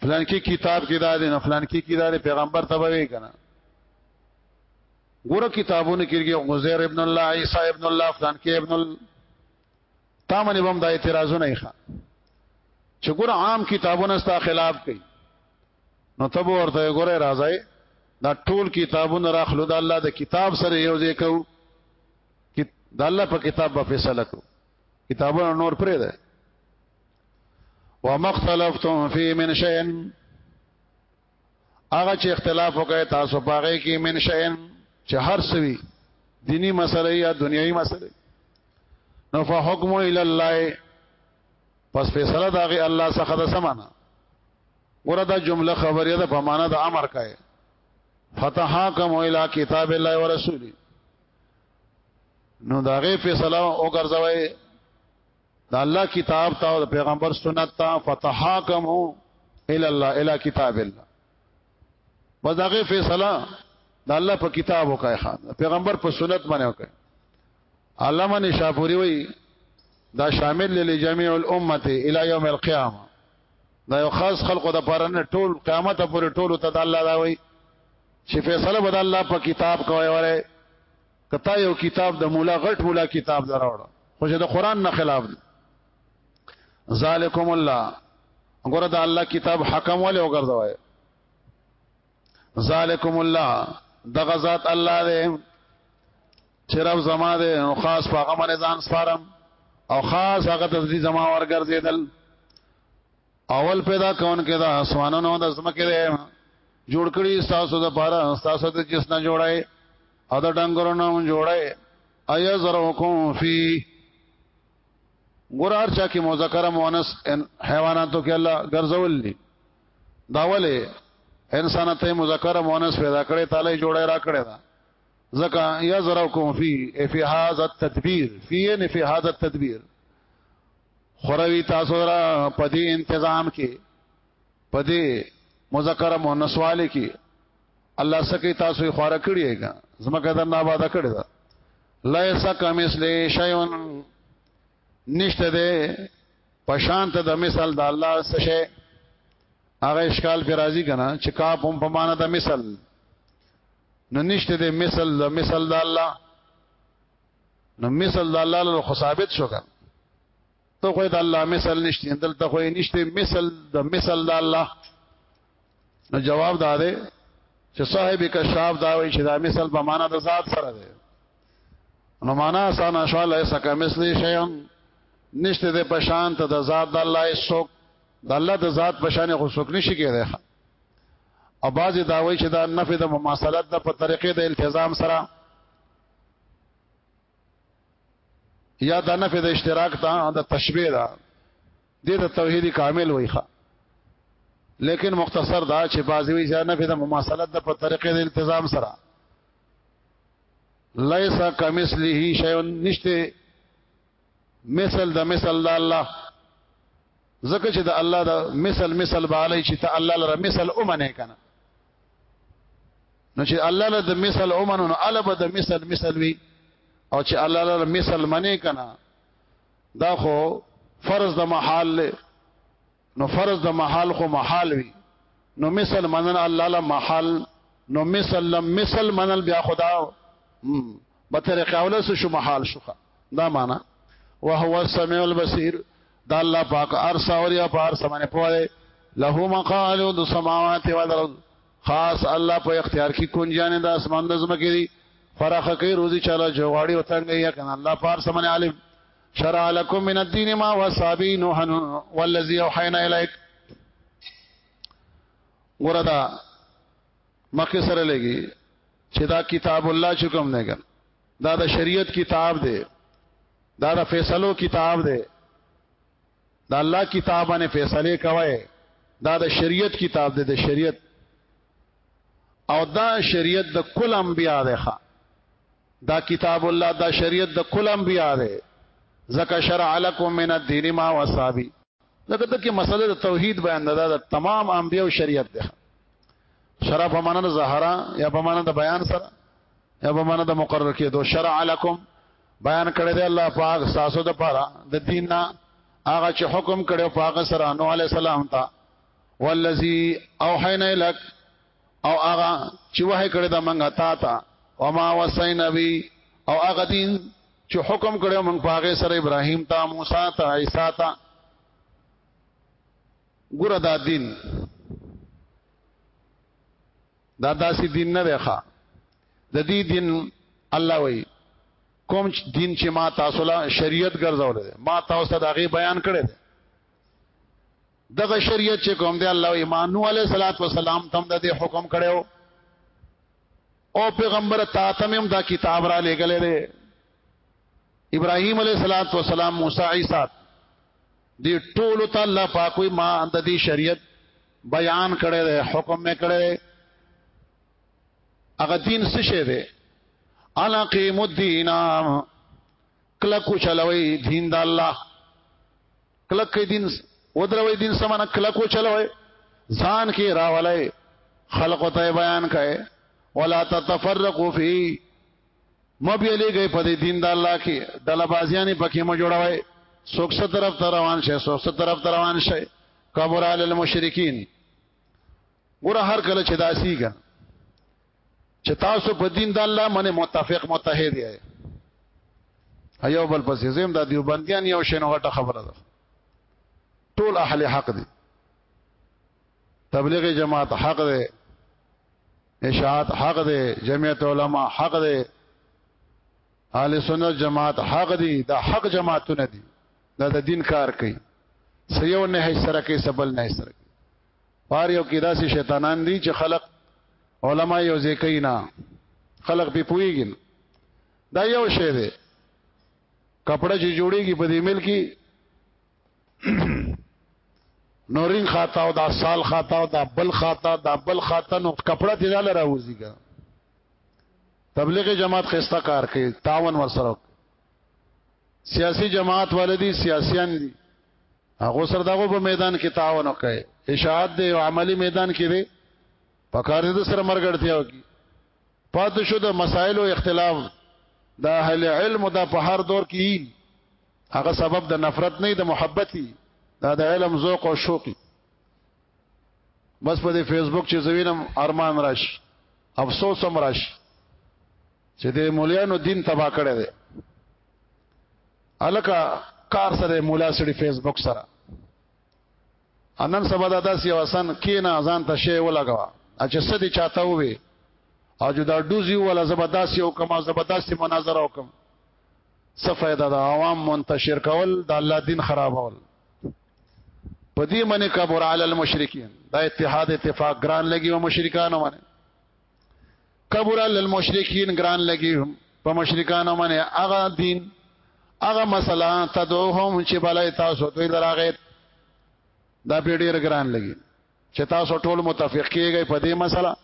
S1: فلان کې کتاب کې دا دي نه فلان کې کې دا دي پیغمبر ته وای کنه ګوره کتابونه کې غزیر ابن الله عیسی ابن الله فلان کې ابن الله تا منی بم دا اعتراضونه یې ښه چې ګور عام کتابونه ستا خلاف کوي نو تب ورته ګوره راځي دا ټول کتابونه راخلو دا الله د کتاب سره یو ځای کو دا الله په کتاب په فیصله کو کتابونه نور پرې ده ومختلفتم فی من شیئن هغه چې اختلاف وکړي تاسو پاره کې من شین چې هر سوي دینی مسله یا دنیوي مسله نو فحکم الى الله پس فیصله دا غي الله څخه د سمانه ګوره دا جمله خبره ده په معنا د امر کای فتحاکم الى کتاب الله ورسوله نو دا غي فیصله او ګرځوي د الله کتاب ته او د پیغمبر سنت ته فتحاکمو ال الله الی کتاب الله بس دغه فیصله د الله په کتاب وکای خان پیغمبر په سنت باندې وکای علامه نشاپوری وی دا شامل لجميع الامه الى يوم القيامه دا یو خاص خلقو د پاره نه ټول قیامت پورې ټول ته د الله دا وی چې فیصله بد الله په کتاب کوي وره کتا یو کتاب د مولا غټ مولا کتاب دراوړ خو چې د قران نه خلاف دی ذالکم الله ګوره د الله کتاب حکم ولې وګرځوي ذالکم الله دغه ذات الله دې چې رب زما دې نو خاص په هغه باندې ځان سپارم او خاص هغه د دې زما ورګرځیدل اول پیدا کون کې دا اسمانونو د زمکه دې جوړ کړی تاسو د پاره تاسو ته جسنه جوړای او د ډنګرو نه هم جوړه ایا زرکم فی ګورار چا کې مذکر مؤنث حیواناتو کې الله ګرځول دي داوله انسان ته مذکر مؤنث پیدا کړي تعالی جوړه را کړی دا زکا یزرکم فی فی هذا التدبیر فی ان فی هذا التدبیر خوروی تاسو را پدی انتظام کې پدی مذکر مؤنث والے کې الله سکه تاسو یې خواره کړی هیګا زمکه در نه آباد کړی دا لا یسک مثله شیون نشته ده پشانت د مثال د الله سشه هغه اشکال پر راضی کنا چې کا پم په معنا د مثال نو نشته ده مثال د مثال د الله نو مثال د الله له خصابت شو کنا ته خو د الله مثال نشته دلته خو نشته مثال د مثال د الله نو جواب دا دی چې صاحب کشاف دا وایي چې دا مثال په معنا د ذات سره دی نو معنا آسان اشواله سکه مثلی شیان نشته د پشان ته د ذات د الله سوک د الله د ذات پشان خو سوک نشي کېدای او باز دا وایي چې دا نفي د مماثلت د په طریقې د التزام سره یا د نفي د اشتراک ته د تشبيه ده دې ته توحید کامل وای ښه لیکن مختصر دا چې بعضی وی چې نه په مماثلت د په طریقې د التزام سره لیس کمثله شیء نشته مثل د مثل د الله زکه چې د الله د مثل مثل بالی چې ته الله لره مثل اومنه کنه نو چې الله لره د مثل اومنه نو الله به د مثل مثل وی او چې الله لره مثل منه کنه دا خو فرض د محال له نو فرض د محال خو محال وي نو مثل منن الله له محال نو مثل لم مثل منل بیا خدا په طریقه اوله شو محال شو دا معنا وهو السميع البصير دا الله پاک ارسا اوریا پار سمانه پوهه له مقالو د سماوات و الارض خاص الله په اختیار کې کونجانه د اسمان د زمکه دي فراخه کوي روزي چاله جوړي او تنګ یا کنه الله پار سمن عالم شرع لكم من الدين ما وصى به نوح والذي اوحينا اليك وردا مکه سره لګي چې دا کتاب الله چې کوم نه دا د شریعت کتاب دی دا د فیصلو کتاب دی دا الله کتاب باندې فیصله کوي دا د شریعت کتاب دی د شریعت او دا شریعت د کل انبیا دی ښا دا کتاب الله دا شریعت د کل انبیا دی زکه شرع لكم من الدين ما وصابي لکه دغه مسله د توحید بیان ده د تمام انبیا او شریعت ده شرع په معنا د زهرا یا په معنا د بیان سره یا په معنا د مقرر کېدو شرع لكم بیان کړی دی الله پاک تاسو د پاره د دین نه هغه چې حکم کړو پاک سره نو علی السلام ته والذي اوحینا لك او هغه چې وه کړی دا منګه تا ته او ما وصینا بی او هغه دین چې حکم کړو موږ پاک سره ابراهیم ته موسی ته عیسی ته ګور دا دین دا داسې دین نه دی ښا د دې دین الله وی کوم دین چې ما تاسو له شریعت ګرځول ما تاسو ته دا غي بیان کړی دی دغه شریعت چې کوم دی الله ایمان نو علی صلوات و سلام تم د حکم کړو او پیغمبر تا تمم دا کتاب را لګلې دی ابراهیم علی صلوات و سلام موسی عیسی دی ټول ته الله پاک وي ما د دې شریعت بیان کړي دی حکم مې کړي هغه دین څه شه دی الا قیم الدین کله کو چلوي دین د الله کله کې دین ودروي دین سمانه کله کو چلوي ځان کې راولای خلق ته بیان کړي ولا تتفرقوا فی مبیلې گئی په دې دین د الله کې ډله بازیانې پکې مو جوړوي څوک څه طرف ته روان شي څوک څه طرف ته روان شي کبر علی المشرکین ګوره هر کله چې داسیګه چې تاسو په دین د الله باندې متفق متحد یې ایو بل پسې زم د دیوبندیان یو شنو غټه خبره ده ټول اهل حق دي تبلیغ جماعت حق دی اشاعت حق دی جمعیت علما حق دی اهل سنت جماعت حق دی دا حق جماعتونه دي دا د دین کار کوي سيو نه هي سره کې سبل نه سره پار یو کې داسې شیطانان دي چې خلق علما یو ځکې نه خلق به پويږي دا یو شی دی کپڑا چې جوړيږي په دې مل کې نورین خاطا او دا سال خاطا او دا بل خاطا دا بل خاطا نو کپڑا دی داله راوځي کا تبلیغ جماعت خستا کار کوي تعاون ورسره سیاسی جماعت والدی سیاسیان دي هغه سره دغه په میدان کې تعاون کوي اشاعت دی او عملی میدان کې دی پکار دې سره مرګړتیا وکي پاتې شو د مسائل او اختلاف دا اهل علم دا په هر دور کې هغه سبب د نفرت نه د محبتي دا د علم ذوق او شوقي بس په دې فیسبوک چې زوینم ارمان راش افسوس هم راش چې د مولیانو دین تبا کړی دی الکه کار سره مولا سړي فیسبوک سره انن سبا دا داسې وسن کینا ځان ته شی ولګوا چې سدي چاته وي او جو دا دوزي ولا زبرداسي او کما زبرداسي مناظره وکم څه فائدہ د عوام منتشر کول د الله دین خرابول په دې منی کبر علی المشرکین دا اتحاد اتفاق ګران لګي او مشرکان باندې کبر علی المشرکین ګران لګي په مشرکان باندې هغه دین هغه مسله تدعوهم چې بلای تاسو دوی دراغه دا په ډیر ګران لګي چې تاسو ټول متفق کیږئ په دې مسله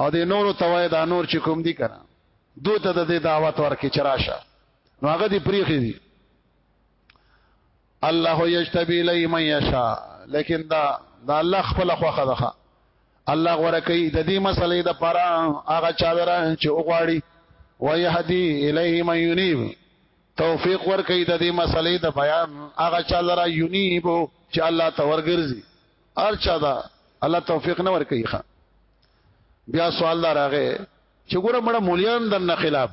S1: او د نورو توای دا نور چې کوم دي کنه دوی ته د دعوت ورکې چراشه نو هغه دی پریخي دي الله یجتبی الی من یشاء لیکن دا دا الله خپل خوخه ده الله غره کوي د دې مسلې د پاره هغه چا دره چې وغواړي ويهدي الیه من ينيب توفیق ور کوي د دې مسلې د بیان هغه چا دره ينيب چې الله تورګرځي ارچا دا الله توفیق نه ورکړي ښا بیا سوال دار هغه چې ګوره مړه مولیان دنه خلاف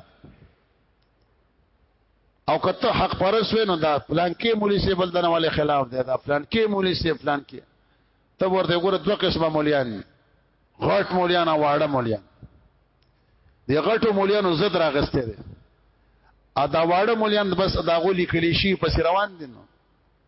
S1: او کته حق پرس وې نو دا پلان کې مولوی سی بل دنه والے خلاف دی دا پلان کې مولوی سی پلان کې ته ورته ګوره دوه قسمه مولیان غټ مولیان او واړه مولیان دی غټو مولیانو زد راغسته دي ا دا واړه مولیان بس دا غو لیکلی شي پس روان دي نو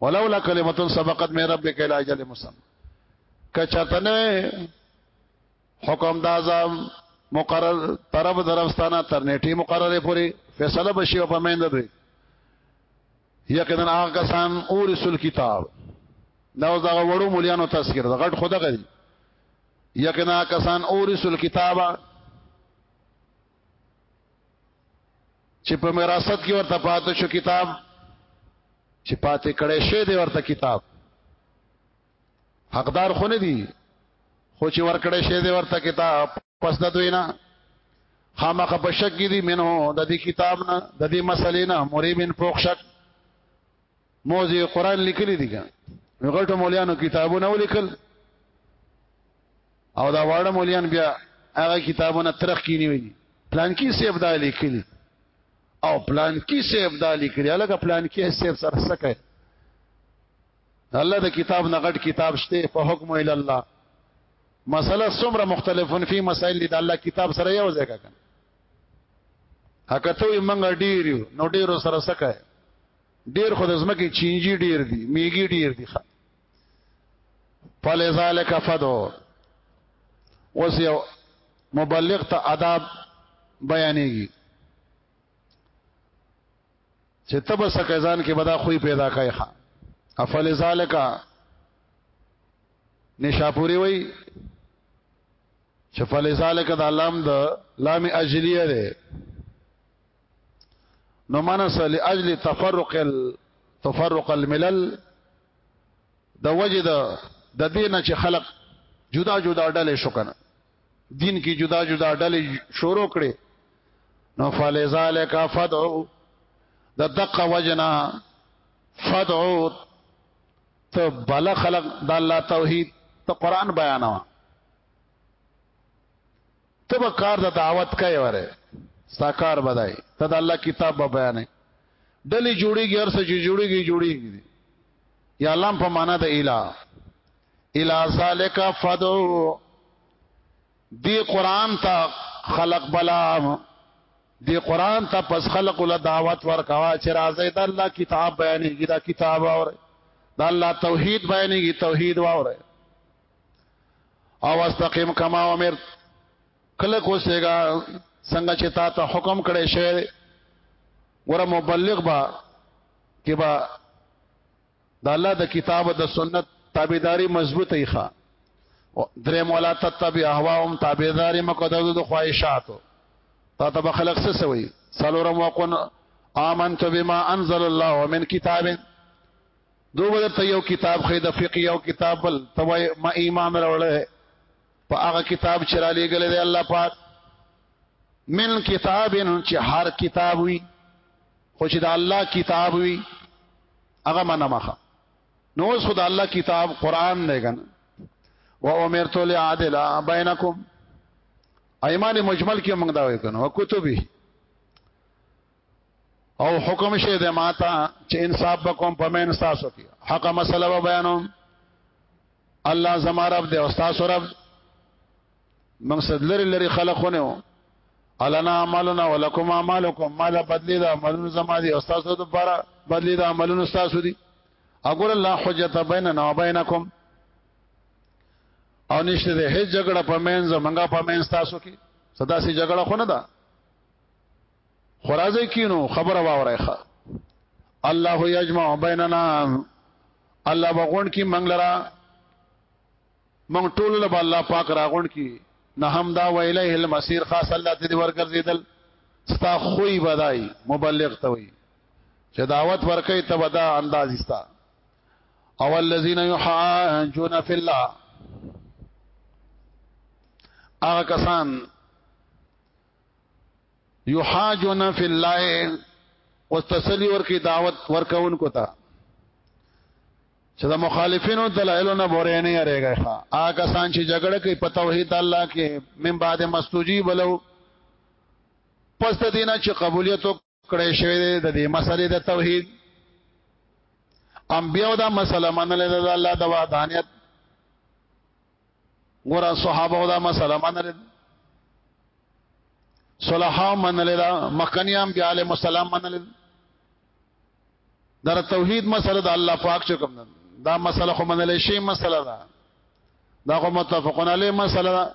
S1: ولولا کلمه سبقت من ربک الى اجل مسمى کچتنه حکم د عذاب مقرر طرف درفستانه تر نیټه مقرره پوری فیصله بشي او پمند دوی یقینا هغه کسان او رسول کتاب دا اوس دا وړو مليانو تذکر دا غټ خدغه یقینا کسان او رسول کتابه چې په وراثت کې ورته پاتې شو کتاب چې پاتې کړي شه دی ورته کتاب حقدار خو نه دی خو چې ور کړي شه دی ورته کتاب پس د دوی نه خامخ په شک دي منو د دې کتاب نه د دې مسلې نه مریبن پوښ شک موزي قران لیکلي دي که غټو مولانو کتابونه ولیکل او دا واړه مولان بیا هغه کتابونه ترخ کې نیوي دي پلان کې سیب دا لیکلي او پلان کې سیب دا لیکلي الګ پلان کې سیب سره سکه الله د کتاب نه غټ کتاب شته په حکم اله الله مسله څومره مختلفون فی مسائل د الله کتاب سره یو ځای کړه هکته یې منګ ډیریو نو ډیرو سره سکه ډیر خو د زمکه چینجی ډیر دي میګي ډیر دي فلذلک فدو وس یو مبلغ ته آداب بیانېږي چې تب سکزان کې بدا خوې پیدا کای ښا افل ذالک نشاپوری وای چې فل ذالک د علام د لام اجلیه ده نو منس لاجل تفرق تفرق الملل د وجد د دین چې خلق جدا جدا ډلې شو کنه دین کې جدا جدا ډلې شروع کړي نو فلذالک فدعو د دقه وجنا فدعو ته بل خلق د الله توحید ته قران بیانوا ته به کار د دعوت کوي وره ستا کار بدای ته د الله کتاب به بیانې ډلې جوړیږي هر څه چې جوړیږي جوړیږي یا لام په معنا د اله اله ذالک فدو دی قران ته خلق بلا دی قران ته پس خلق ول دعوت ورکوا چې راځي د الله کتاب بیانې دا کتاب اور د الله توحید بیانې توحید واوره او استقیم کما امر کله کو سیګا څنګه چې تا ته حکم کړی شوی ور مبلغ با کې با د الله د کتاب او د سنت تابعداري مضبوطه ای ښه درې مولا تتبع اهواهم تابعداري مقدسو د خواهشاتو تا ته خلق څه سوي سلورم وقن آمنت بما انزل الله من کتاب دو بل ته یو کتاب خې د فقه یو کتاب بل توای ما امام راوړل په هغه کتاب چې را لېګل دی الله پاک من کتاب چې هر کتاب وي خو چې د الله کتاب وي هغه منه مخه نو اوس خدای الله کتاب قران نه غن و امرت لعدل بینکم ایمان مجمل کې موږ دا وایو کنه او کتبه او حکم شه د ماتا چې انصاف وکوم په مین تاسو کې حق مسله و بیانوم الله زما رب دی او تاسو رب موږ صدلری لري خلقونه و النا عملنا ولکم اعمالکم ما لا بدلی دا عملونه زما دي او تاسو ته بارا بدلی دا عملونه تاسو دي اقول الله حجت بیننا و بینکم او نشته ده هیڅ جګړه په مین زمنګا په مین تاسو کې صدا سي جګړه خو نه ده خورازه کینو خبره واورای ښا الله یجمع بیننا الله بغون کی منګلرا منګ ټول له الله پاک راغون کی نه هم دا ویله المسیر خاص الله ته دی ورګرځیدل ستا خوې بدای مبلغ ته وي چې دعوت ورکې ته ودا انداز استا او الذين يحاجون في الله هغه کسان یحاجون فی الله واستسلی ورکی دعوت ورکون کو تا چې د مخالفینو دلایلو نه بورې نه یریږي ښا آګه سان چې جګړه کوي په توحید الله کې من بعد مستجیب لو پس دینه چې قبولیت کړی شوی دی د دې مسلې د توحید انبیو دا مسله منلې ده د الله د وحدانیت ګور صحابه دا مسله منلې صلحاء منلې ده مخکنیام بیا علی مسالم منلې در توحید مسله د الله پاک چې کوم ده دا مسله خو منلې شي مسله ده دا خو متفقون علی مسله ده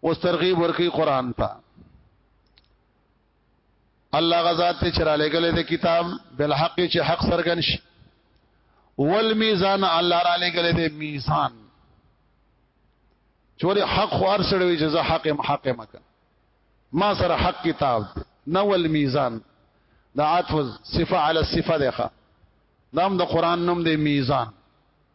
S1: اوس ترغیب ورکی قران ته الله غزاد ته چر علی ګل د کتاب بل حق چې حق سرګن شي والمیزان الله را لګل د میزان چوري حق خو هر سړی جزا حق حق مکه ما سره حق کتاب نو والمیزان دا عطف صفه علی صفه ده دا هم د قران نوم دی میزان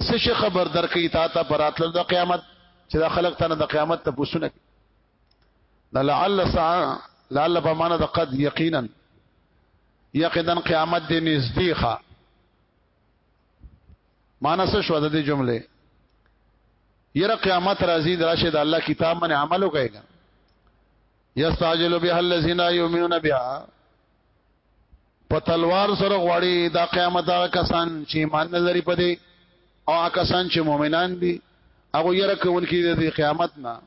S1: څه شي خبر درکې تا ته پراتل د قیامت چې دا خلک تنه د قیامت ته پوښتنه کوي نه لعل سا لعل په معنا د قد یقینا یقینا قیامت دې نږدې ښه معنا څه شو د دې جمله یره قیامت راځي دراشه د الله کتاب باندې عمل وکړي یستعجل بها الذين يؤمنون بها په تلوار سره غواړي دا قیامت دا کسان چې ایمان نه لري پدې او کسان چې مؤمنان دي هغه یې رکول کې د قیامت نه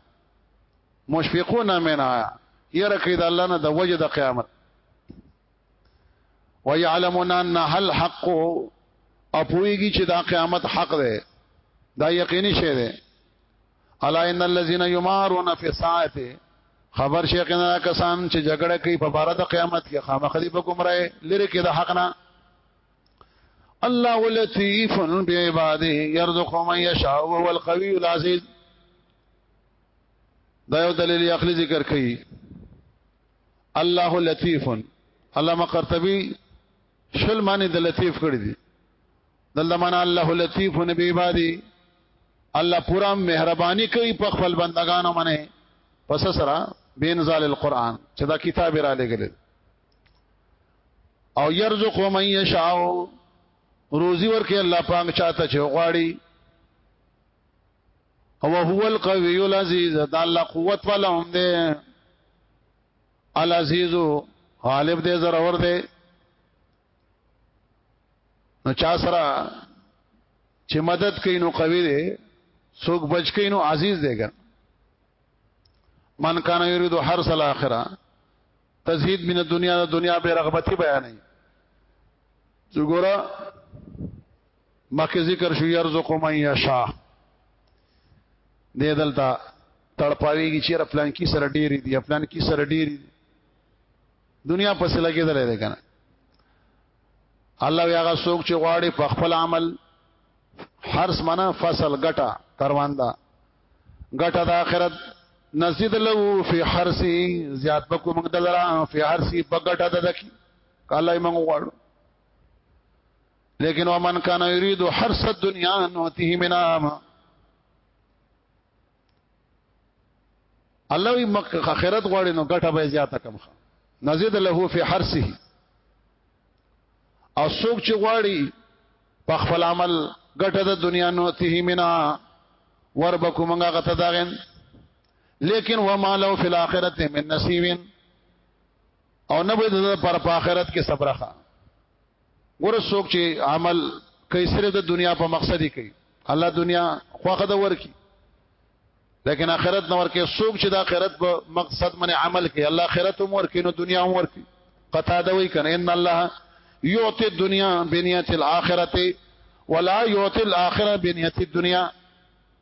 S1: مشفقون منها یې رکې د الله نه د وجه د قیامت ويعلمون ان هل حق او پويږي چې دا قیامت حق ده دا یقیني شی ده الا ان الذين يمارون في الساعه خبر شیخ نه کسان چې جګړه کوي په بار د قیامت کې خامخ دي په گمراه لری کې د حق نه الله لطیف بعباده يرزق من يشاء وهو القوي العزيز دا یو دلیل عقلی ذکر کوي الله لطیف علامه قرطبي شل معنی د لطیف کړی دي دلته معنا الله لطیف نبی عبادی الله پورا مهرباني کوي په خپل بندگانو باندې پس سره بینزال القرآن چې دا کتاب را لګل او يرزق من يشاء روزي ورکه الله پاک چاته چې غواړي او هو القوي العزيز دا الله قوت ولا هم دي العزيز غالب دې زرور دې نو چا سره چې مدد کوي نو قوي دی څوک بچ کوي نو عزیز دی ګر من کان یرید هر سل اخره تزهید من دنیا د دنیا به رغبتی بیانې وګوره مکه ذکر شو یرزق من یشا دې دلته تړپاویږي چې خپلان کی سره ډېری دي خپلان کی سره ډېری دنیا په سلا کې درې ده کنه الله یاغه څوک چې غواړي په خپل عمل حرس منا فصل غټه کرواندا غټه د اخرت نزيد له فی حرسی زیات بکو موږ دلرا فی حرسی په غټه د دکی کله موږ غواړو لیکن ومن کان یرید حرس الدنیا نوته منام الله وی مخ اخرت غواړي نو ګټه به زیاته کم خا نزيد له فی حرسه او څوک چې غواړي په خپل عمل ګټه د دنیا نو ته منا وربکو منګه غته داغن لیکن وما لو فی الاخرته من نصیب او نه به د پر په اخرت کې صبرخه ګور څوک چې عمل کوي سره د دنیا په مقصد کوي الله دنیا خوخه د ورکی لیکن اخرت نور کې څوک چې د اخرت په مقصد باندې عمل کوي الله اخرت هم ورکی نو دنیا هم ورکی قطا دوی کنه ان الله یعطي الدنيا بنيه الاخره ولا یعطي الاخره بنيه الدنيا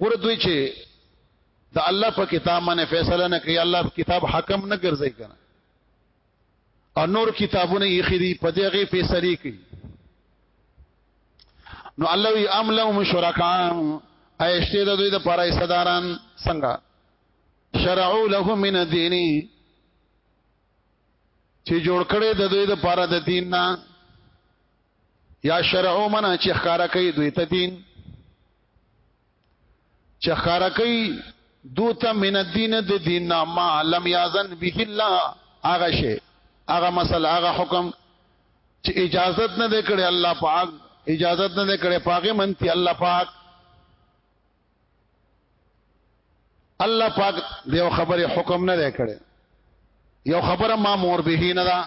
S1: ګور دوی چې د الله په کتاب باندې فیصله نه کوي الله په کتاب حکم نه ګرځي کنه او نور کتابونه یې خري په دې غي فیصله کوي نو الله وی ام لهم شرکا ایشته د دوی د پاره صداران څنګه شرعوا لهم من الدين چې جوړ کړي د دوی د پاره د دین نه یا شرعو منا چې ښکارا کوي دوی ته دین چې ښکارا کوي دوته من الدین د دین ما لم یاذن به الله هغه شی هغه مسله هغه حکم چې اجازت نه دی کړی الله پاک اجازت نه دی کړی پاګه منتی الله پاک الله پاک دیو خبره حکم نه کړي یو خبره ما مور به نه دا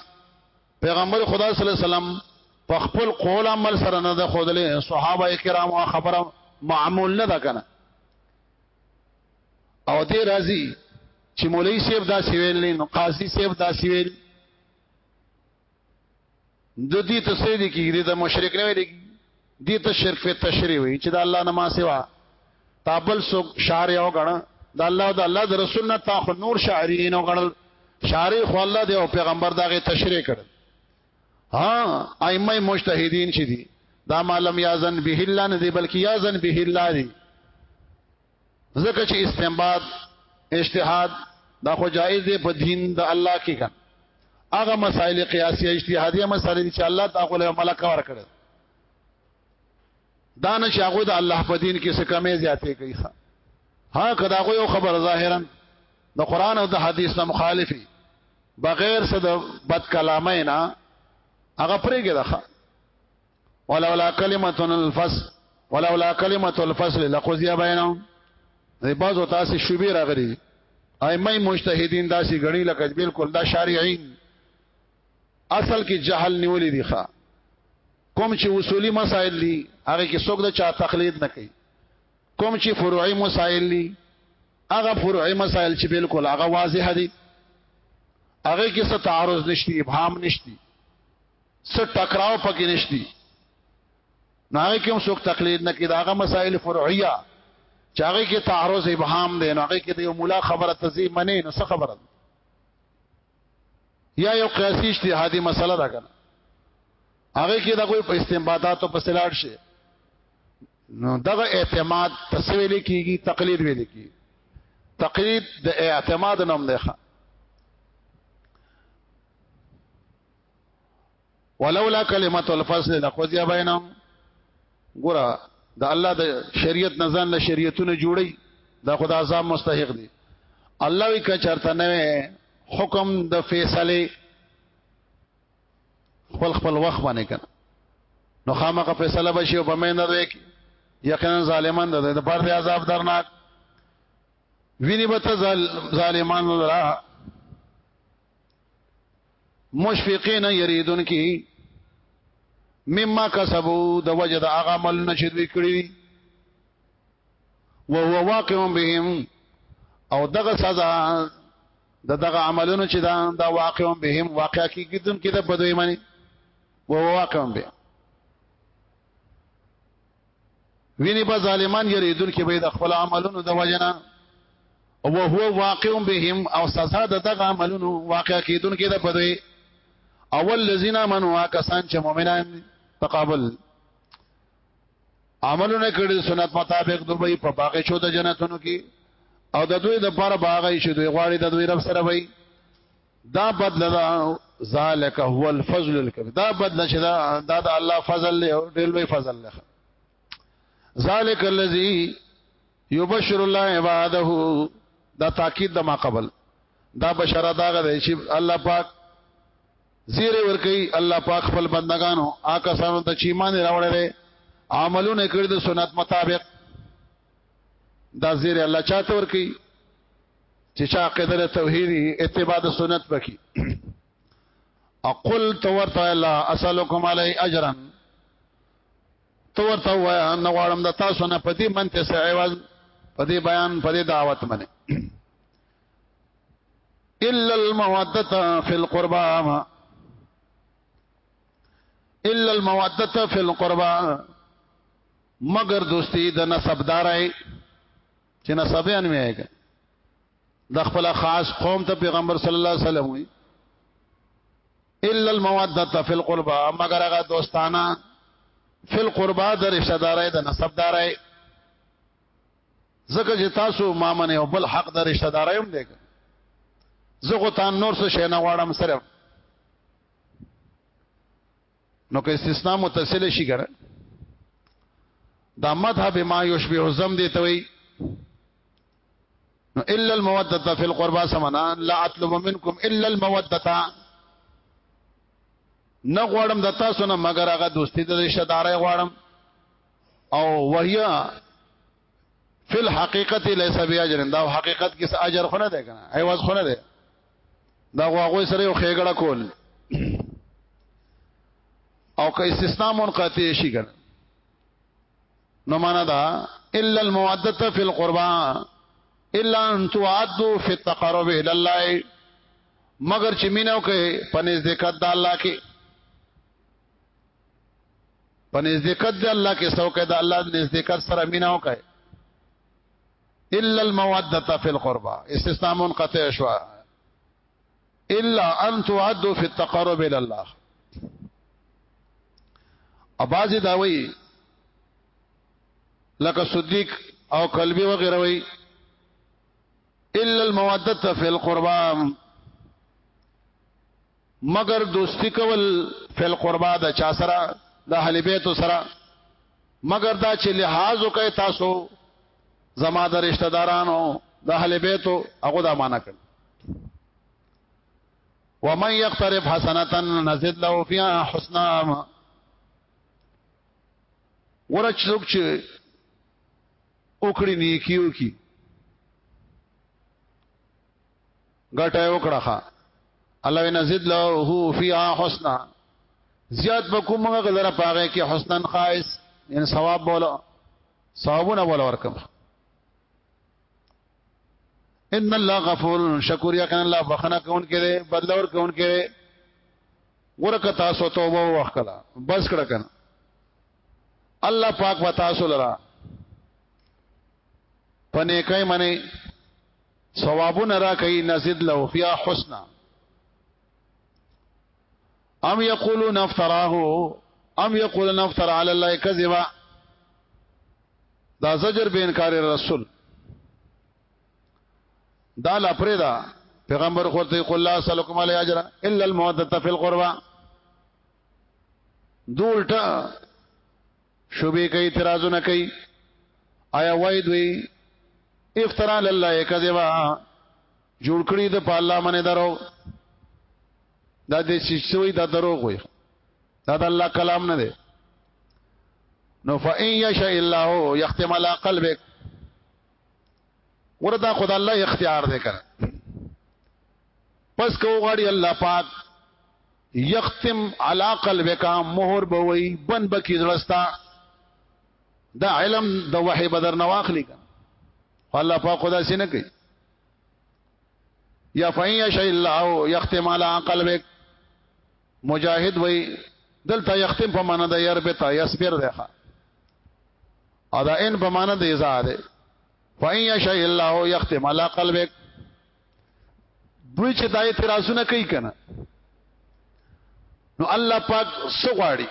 S1: پیغمبر خدا صلی الله علیه وسلم په خپل قول عمل سره نه ده خودلې صحابه کرام او خبره معمول نه ده کنه او دې راضي چې مولوی صاحب دا سیویل نو قاضي صاحب دا سیویل د دې ته څه دي کې د مشرک نه ویل دي ته شرک په تشریح وي چې د الله نما سوا تابل سو شارع او غنا د الله او د الله د رسول نه تا خو نور شاعرین او غنل شارع خو الله دی او پیغمبر داغه تشریح کړ ها ائمه مجتهدین چې دي دا معلوم یازن به الله نه دی بلکې یازن به الله دی ځکه چې استنباط اجتهاد دا خو جایز دی په دین د الله کې کړه هغه مسائل قیاسیه اجتهادیه مسائل چې الله تعالی له ملک ور کړ دا نه چې هغه د الله په دین کې څه کمې زیاتې کوي ها کدا خو یو خبر ظاهرا د قران او د حدیث نه مخالفي بغیر څه د بد کلامه نه هغه پرېګه ده ولولا کلمه الفصل ولولا کلمه الفصل لقضي بينهم دې بازو تاسو شوبې راغلي ائمه مجتهدین داسې غني لکه بالکل دا شارعين اصل کې جهل نیولې دي ښا کوم چې اصولي مسائل دي هغه کې څوک د چا تقلید نه کوي کوم چې فروعي مسائل دي هغه فروعي مسائل چې بالکل هغه واضح دي هغه کې څه تعارض نشتی ابهام نشتی څه ټکراو پکې نشتی نه هغه کوم څوک تقلید نه کړي داغه مسائل فرعیه چاغه کې تعرض ابهام دی نه هغه کې د مولا خبره تزي منی نه څه خبره یا یو قیاسی اجتهادي مسله ده کنه هغه کې دا کوئی په استنباطات او پسلاړ شي نو دغه اعتماد تسویل کیږي تقلید ویل کیږي تقلید د اعتماد نوم دی ښه ولولا کلمت الفصل لقضی بینهم ګورا د الله د شریعت نزان له شریعتونو جوړي دا خدا عذاب مستحق دي الله وی کچرته نه حکم د فیصله خپل خپل وخت باندې کنه نو خامخه فیصله بشي او په مینه ده کې یقینا ظالمان ده د پر عذاب درناک ویني بت ظالمان الله مشفقین یریدون کی مما کسبو د وجد هغه عمل نشد وکړي او هو واقع بهم او دغه سزا د دغه عملونو چې دا دا واقع بهم واقع کیږي دن کې د بدوي معنی او واقع بهم ویني به ظالمان یریدون کې به د خپل عملونو د وجنا او هو واقع بهم او سزا د دغه عملونو واقع کیدون کې د پدوي اول لذینا منوا کسان چې مؤمنان تقابل عملونه کړي سنت مطابق دوی په باغ شو د جنتونو کې او د دوی د پر باغ شي دوی غواړي د دوی رب سره وي دا بدل دا ذالک هو الفضل الکبیر دا بدل چې دا دا, دا الله فضل له ډېر لوی فضل له ذالک الذی یبشر الله عباده دا تاکید د ما قبل دا بشاره دا غره چې الله پاک زیر ور کوي الله پاک خپل بندگانو آکه سانو ته چی مان راوړل عملونه کړی د سنت مطابق دا زیر الله چاته ور کوي چې چا عقیده د توحیدی اتباع د سنت پکې اقل تو ورته لا اسلکم علی اجرا تو ورته وای نه غواړم د تاسو نه پدی منته سه ایواز پدی بیان پدی دعوت منه الا الموده فی القربا الا الموده فی القربا مگر دوستی د نسب دارای چې نسبیان مې هيګه د خپل خاص قوم ته پیغمبر صلی الله علیه وسلم وي الا الموده فی القربا مگر هغه دوستانه فی القربا د رشتہ دارای د نسب دارای زکه چې تاسو ما منه او بل حق د رشتہ دارای هم دی زه غو تان نور څه شي نه غواړم صرف نو که استثناء متصل شي ګره دا مذهب ما یشبه زم دی ته وی نو الا الموده فی القربا سمنا لا اطلب منکم الا الموده نه غواړم د تاسو نه مگر هغه دوستی د رشتہ دارای غواړم او وهیا فی الحقیقت لیس بیاجر دا حقیقت کې اجر خونه ده کنه ایواز خونه ده دا هغه سره یو خېګړه کول او که استثناء منقطع شي ګر نو معنا دا الا الموده فی القربان الا ان تعدوا فی التقرب الى الله مگر چې مينو کې پنځ دقت د الله کې پنځ دقت د الله کې څوک د الله نزدېکت سره مينو کوي الا الموده في القربى استثناء منقطع شو الا ان تعدوا في التقرب الى الله اباځي دا وایي لکه صدیق او قلبي وغيره وایي الا الموده فی القربا مګر دوستی کول فل قربا د چا سره د اهل بیت سره مګر دا چې لحاظ کوي تاسو زما د رشتہ دارانو د اهل بیت هغه دا معنا کړ ومن يقترف حسنه نزد له فيها حسنا ورچ څوک چې وکړي نیکیو کی ګټه وکړه الله ونزيد له فيها حسنا زیات بکوم موږ غلره پاغه کې حسنن خاص ان ثواب بوله ثوابونه بوله ورکم ان الله غفور شکور یا کان الله بخنه کون کې بدل ور کون کې ورکه تاسو توبه وکړه بس کړه کنه الله پاک وتا سولرا پنه کای منی ثوابون را کوي نزيد له فيا حسنا ام يقولون افتراه ام يقولون افتر على الله كذبا دا زجر به انکار رسول دا لپریدا پیغمبر خورته قل لا سلكم عليه اجر الا الموده في القربى دولټه شوبې کوي اعتراضونه کوي آیا وای دوی افترا لله کذبا جوړ کړی د پالا منه درو دا د شیشوي دا دروغ وي دا د الله کلام نه دی نو فإن يشاء الله يختم على قلبك وردا خدای الله اختیار دی کړ پس کو غړي الله پاک یختم علی قلبک مهر بوي بن بکی زړستا دا علم د وحی بدر نواخلی کا الله په خدا سینه کوي یا فین شاء الله یختم علی قلبک مجاهد وای دلته یختم په معنا د یربتا یصبر ده او دا ان په معنا د ایزا ده فین شاء الله یختم علی قلبک دوی چې دا اعتراضونه کوي کنه نو الله پاک سغواړي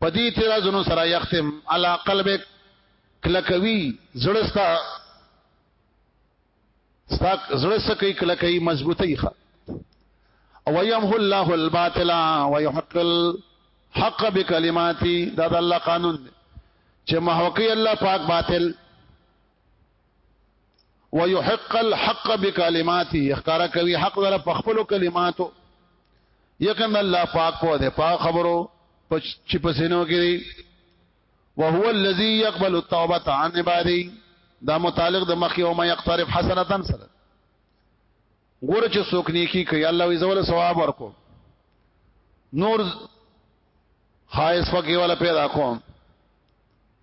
S1: په دې اعتراضونو سره یختم علی قلبک کلکوي زړستا ستا زړستا کوي کلکوي مضبوطی ښه او يمحو الله الباطل ويحق الحق بكلماتي دا د الله قانون دی چې محوقي الله پاک باطل ويحق الحق بكلماته اخکارا کوي حق لره په خپل کلماتو یقین الله پاک په دې پاک خبرو چې پسینو کې دي وهو الذي يقبل التوبه عن عبادي دا متعلق د مخي او ما يقترف حسنه سره ګور چې څوک نیکی کوي الله وي زول ثواب ورکو نور خایس فقې ولا پیدا کوم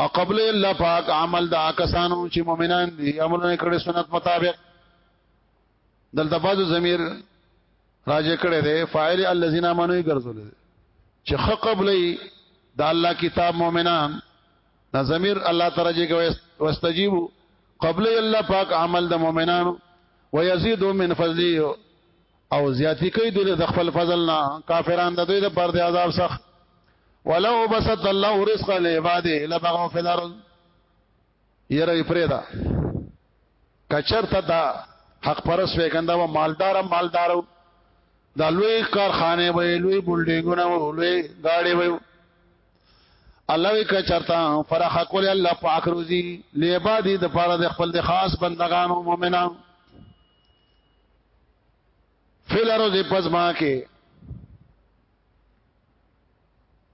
S1: او قبل الله پاک عمل دا کسانو چې مؤمنان دي عملونه کړي سنت مطابق دلته بعضو ضمیر راځي کړي دي فاعل الذين امنوا يغرزول چې خ قبل دا الله کتاب مؤمنان دا ضمیر الله تعالی کې واستجیبو قبل الله پاک عمل د مؤمنانو ويزيد من فضله او زیاتی کوي د خپل فضل نه کافرانو د دوی د پر د عذاب سخت ولو بسط الله رزق لعباده لبغوا في الارض یره پرېدا کچرته دا حق پرس وګندا و مالدار مالدار دا لوی کارخانه وي لوی بلډینګونه وي لوی گاډي وي الله وی کچرتا فرح کول الله پاک روزي لعبادي د پاره د خپل د خاص بندگانو مؤمنانو فلرو دې پس ما کې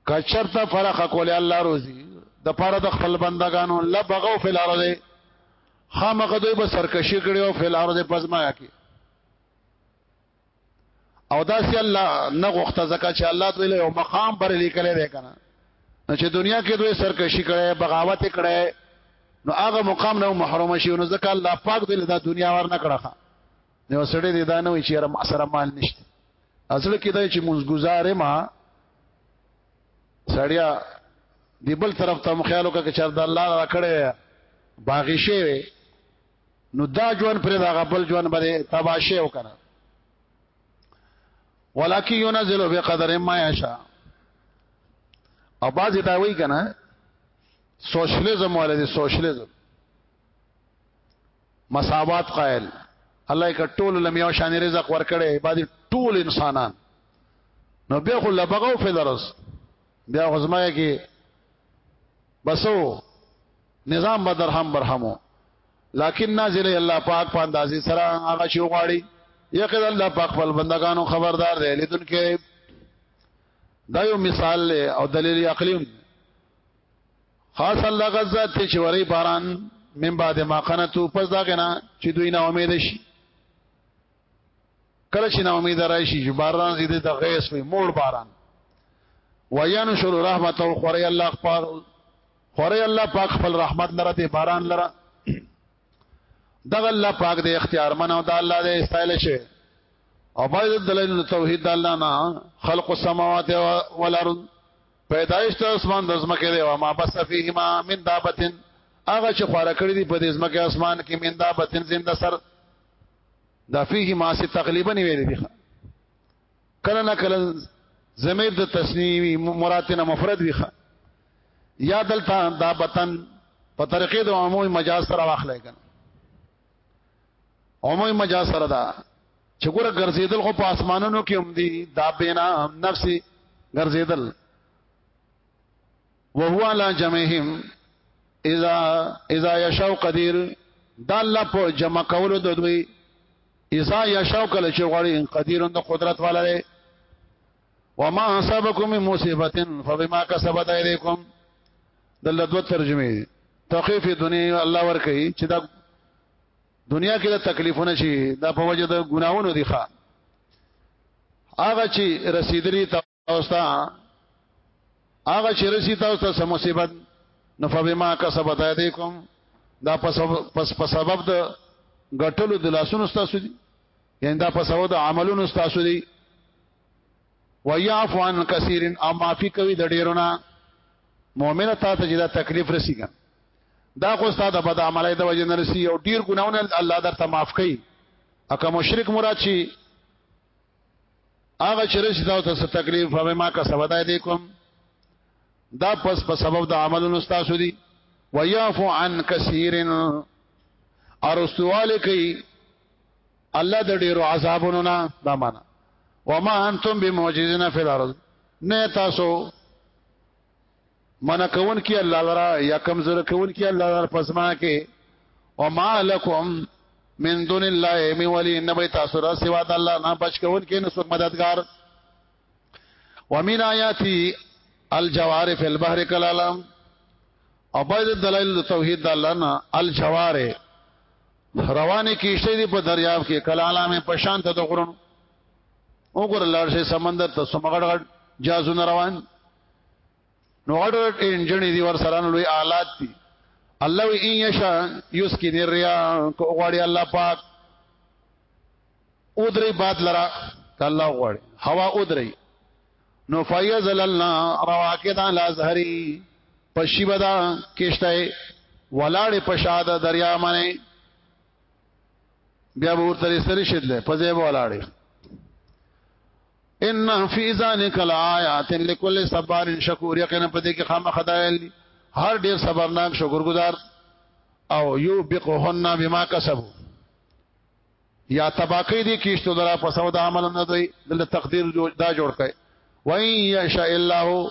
S1: کچرتا فرخ کول الله روزي د پاره د خپل بندگانو لبغو فل ارض خامخ دوی به سرکشي کړي او فل ارض پزما کې او داسې الله نه غوښته زکه چې الله دوی له مقام پر لیکل دی کنه نو چې دنیا کې دوی سرکشي کړي بغاوت کړي نو هغه مقام نه محروم شي نو زکه الله پاک دوی له دنیا ور نه کړه نو سړی دې دا نه وي چې رم سره مال نشته اصل کې دا چې مونږ گزارې ما سړیا دی بل طرف ته مخیالو کا چې د الله را کړې باغی شي نو دا ژوند پر دا غبل ژوند باندې تباشه وکړه ولکه ينزل بقدر ما يشاء او باز دا وی کنه سوشلیزم ولې سوشلیزم مساوات قائل الله یې کټول لمیو شان رزق ورکړي باندې ټول انسانان نو بیا خو لبغو په درس بیا غزمه کې بسو نظام بدر هم برهمو لکن نازل الله پاک په اندازې سره هغه شی غواړي یقین الله پاک خپل بندگانو خبردار دی لیدونکو دا یو مثال او دلیل عقلی خاص الله غزا ته چې وری باران من بعد ما قنتو پس دا غنا چې دوی نه امید شي کله چې نه امید راشي چې باران زیاده د غیس می مور باران وینشر رحمت او خوري الله خبر خوري الله پاک خپل رحمت لره دې باران لره دغه الله پاک دې اختیار منو دا الله دې استایل شي او باید دلیل توحید الله نه خلق السماوات والارض پیدایش ته اسمان د زمکه دی او ما بس فیهما من دابتن هغه چې خورا کړی دی په دې زمکه اسمان کې من دابتن زنده سر دا فيه ما سي تقریبا ویل دي کله نه کله زمير د تسنیوی مراتنه مفرد ویخه یا دلته دا بطن په طریقې د عمومي مجاز سره واخلای کنه عمومي مجاز سره دا چې ګوره ګرځیدل خو په اسمانونو کې هم دي دا بنا نفس ګرځیدل وهو علی جمعهم اذا اذا یشاو قدیر دا الله په جمع کولو د دوی اذا یشاو کله چې غړي قدیر د قدرت والا دی وما اصابکم من مصیبت فبما کسبت ایدیکم د لدوت ترجمه تخفیف دنیا الله ور کوي چې دا دنیا کې د تکلیفونه شي دا په وجه د ګناونو دي ښا هغه چې رسیدلی تاسو ته هغه چې رسید تاسو ته سم مصیبت نفبما کسبت ایدیکم دا پس پس په سبب د غټلو د لاسونو تاسو دي یعنی دا په سبب د عملونو تاسو دي ويعفو عن كثير او معافي کوي د ډیرونه مؤمنه تا ته چې دا تکلیف رسیږي دا خو ستاسو په عملای د وجه نرسي او ډیر ګناونه الله درته معاف کړي اکه مشرک مراد شي هغه چې رشي دا ته تکلیف فهم ما کا سبدا دې کوم دا پس په سبب د عملونو ستاسو دي ويعفو عن كثير ارستواله کوي الله د ډیرو عذابونو نه دا معنا وما انتم بمعجزنا في الارض نه تاسو منع کون کی الله لرا یا کمزور کون کی الله لرا پسما کې وما لكم من دون الله من ولي نبي تاسو را سوا د الله نه بچ کون کې نو څوک مددگار ومن آیاتی الجوار فی البحر کلالم او باید دلائل توحید الله نه الجوار روانه کیشته دی په دریاب کې کلالم په شان ته د غرونو وګور لړ شي سمندر ته سمغړ غړ جازونه روان نو اډر انجنې دی ور سره لوی آلات دي الله وی ان یشا یسکن الریا کو غواړي الله پاک او درې باد لرا الله غواړي هوا او درې نو فیزل الله رواکد علی ظهری پشی بدا کشته ولاړې پشاده دریا منه بیا به ورته سری شیدلې په ځای ولاړې ان فی ذلک لآیات لكل صبار شکور یقینا په دې کې خامخ دایل هر ډیر صبرناک شکرګزار او یو بقهن بما کسبوا یا تباکی دی کیشتو درا پسو دا عمل نه دی دل تقدیر دا جوړ کړي وای یشاء الله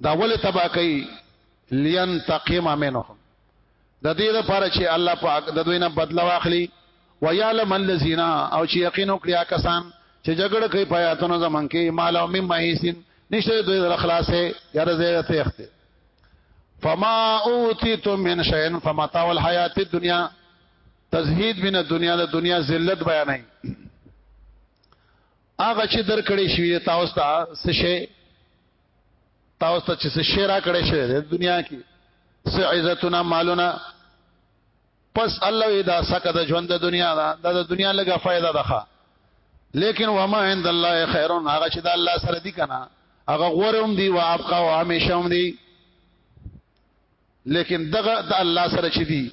S1: دا ولې تبا کوي لینتقم منهم د دې لپاره چې الله پاک د دوی نه بدلا واخلي ويعلم الذين او چې یقین وکړي کسان چې جګړه کوي پیاتونو زمون کې مال او مم مهیسین نشته دوی د خلاصې یاره زه ته اخته فما اوتیتم من شیء فمتاع الحیات الدنیا تزهید من الدنیا د دنیا ذلت بیانای هغه چې درکړې شوی تاسو ته څه شي تاسو ته چې څه شی را کړی شوی دی دنیا کې څه عزتونه مالونه پس الله ادا سکه د ژوند د دنیا دا د دنیا لګه فائدہ ده لیکن وما عند الله خیر هغه چې د الله سره دی کنه هغه غورم دی او ابقا او همیشه هم دی لیکن دغه د الله سره چې دی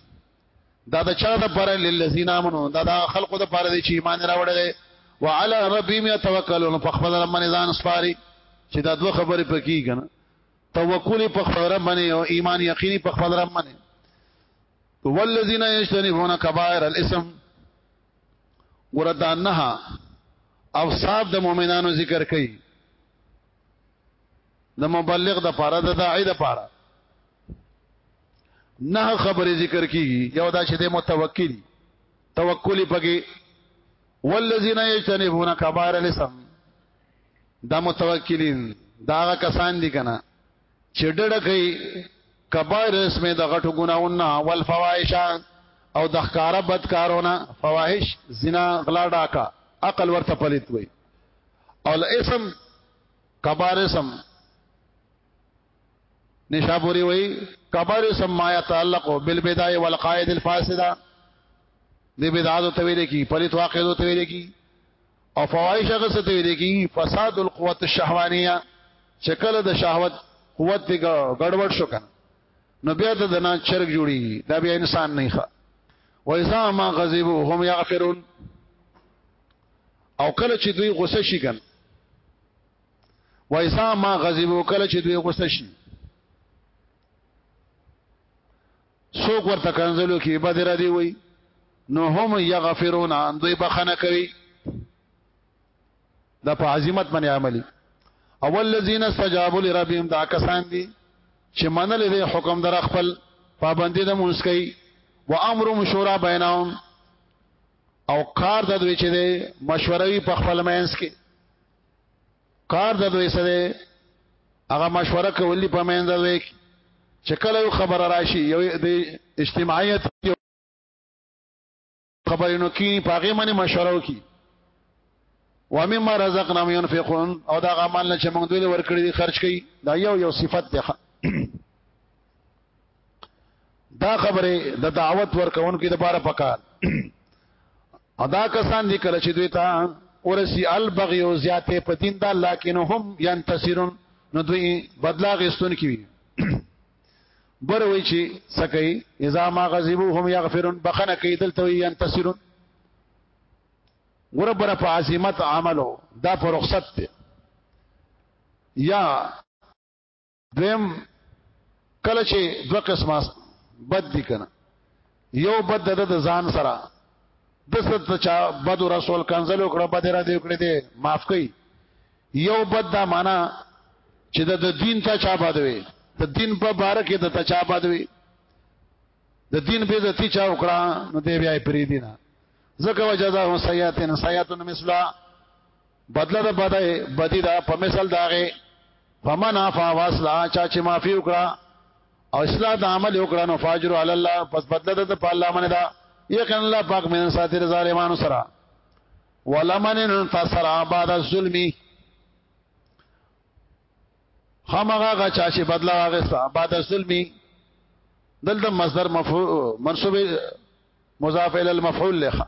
S1: دا د چا د پر للذین امنو دا د خلقو د پر دي چې ایمان راوړل وعلى ربهم يتوکلون په خپل رب باندې ځان سپاري چې دا دوه خبرې پکې کنه توکل په خپل رب باندې او ایمان یقیني په خپل رب باندې والذین یجتنبون کبائر الاسم وردا نه اوصاف د مؤمنانو ذکر کړي د مبلغ د پاره د داعی د پاره نه خبره ذکر کیږي یو دا چې د متوکل توکل پکې والذین یجتنبون کبائر الاسم دا متوکلین دا کسان دي کنه چې ډډه کوي کبائر اسمه د غټو ګناونه والفواحش او د ښکارا بدکارونه فواحش زنا غلا ډاکا عقل ورته پلیت وي او الاسم کبار اسم نشابوری وای کبر سما يتعلق بالبدع والقائد الفاسده دې بدعات ته ویل کی پلیت واقعو ته ویل کی او فواحش هغه څه ته ویل کی فساد القوت الشهوانيه شکل د شهوت قوت دی ګډوډ شو کنه نو بیا د دنا چرګ جوړي دا بیا انسان نه ښه و اذا ما غضبوا هم يغفرون او کله چې دوی غوسه شي کنه وایسا ما غضبو کله چې دوی غوسه شي څوک ورته کنزلو کې بدر دی وای نو هم یغفرون ان دوی بخنه کوي دا په عظمت باندې عملي اول الذين استجابوا لربهم دا کسان دي چې منل دي حکم در خپل پابندي د مونږ کوي و امر مشورا بینهم او کار د دوی چې دی مشوروي په خپل مینس کې کار د دوی سره هغه مشوره کولی په مېند دوی چې کله یو خبر راشي یو د اجتماعیت خبرینو کې پاګې منی مشوره وکي ومما رزقناهم ينفقون او دا غمال نه چې موږ دوی ورکړي دي خرج کړي دا یو یو صفت ده دا خبره د دعوت ورکون کې د بار پکار ادا کسان دي کله چې دوی ته ورسی البغي او زیاته په دین د الله کې نو هم ينتصرون نو دوی بدلا غستون کی بر وی چې سکی اذا ما غضبو هم یغفرون بخنه کې دلته وی ينتصرون ګور بر په عظمت عملو دا پر رخصت ته یا دویم کله چې دوه قسمه بد دي کنه یو بد د ځان سره د ست چا بد رسول کنزل وکړه بد را دی وکړه دی معاف کړي یو بد دا معنا چې د دین ته چا بد وي د دین په بار کې د ته چا بد وي د دین به عزت چا وکړه نو دی بیا پری دینه زکه وجزاهم سیئاتن سیئاتن مثلا بدله د بدای بدی دا په مثال داغه فمن عفا واصلا چا چې معافي وکړه او اصلاح د عمل وکړه نو فاجر علی الله پس بدله د په الله باندې دا یقین الله پاک من ساتیر ظالمانو سره ولمن انتصر بعد الظلم خامغه غچا چې بدلا واغستا بعد الظلم دلته مصدر مفعول منصوب مضاف الى المفعول لخه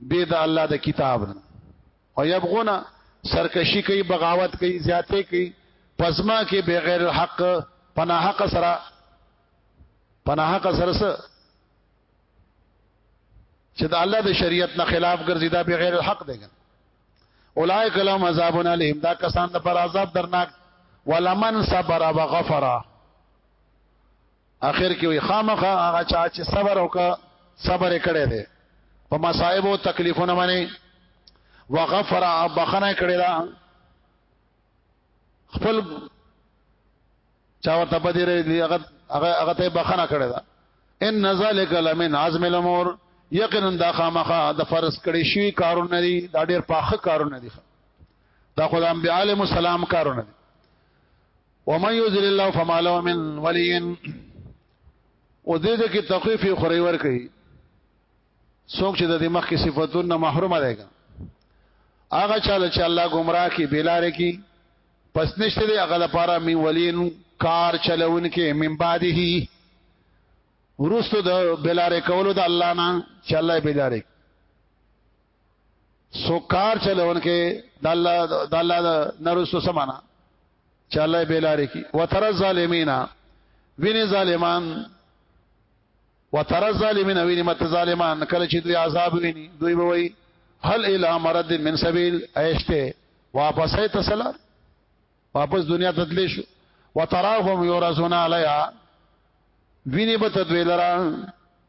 S1: به د الله د کتاب نه او يبغونا سرکشي کوي بغاوت کوي زیاته کوي پزما کې بغیر الحق پنا حق سره پنا حق سره سره چې د الله د شریعت نه خلاف ګرځي دا بغیر الحق دی اولائک لهم عذاب الیم دا کسان د پر عذاب درناک ولمن صبر وغفر اخر کې وي خامخه هغه چا چې صبر وکړه صبر کړي دي په مصائب او تکلیفونو باندې وغفر بخنه کړي دا خپل چا ورته بدره دي هغه هغه ته بخنه کړي دا ان ذالک لمن عزم الامور یقینا دا خامخه د فرض کړي شي کارونه دي دا ډېر پاخه کارونه دي دا خدای انبیاء علیهم السلام کارونه دي ومن يذل الله فما له من ولي او دې دې کې تخفیف خوري ور کوي څوک چې د دې مخ کې صفاتونه محروم دی هغه چاله چې الله گمراه کی بیلاره کی پس نشته دی هغه لپاره می ولین کار چلون کې من بعده ورستو د بیلاره کولو د الله نه چې الله بیلاره سو کار چلون کې د الله د الله د نرسو سمانا چې الله به لارې کی وتر ظالمینا ویني ظالمان وتر ظالمینا ویني مت ظالمان کله چې دوی عذاب ویني دوی به وایي هل الا مرد من سبیل ایشته واپس ای تسلا واپس دنیا ته تللی شو وتراهم یورزون علیها ویني به تدویلران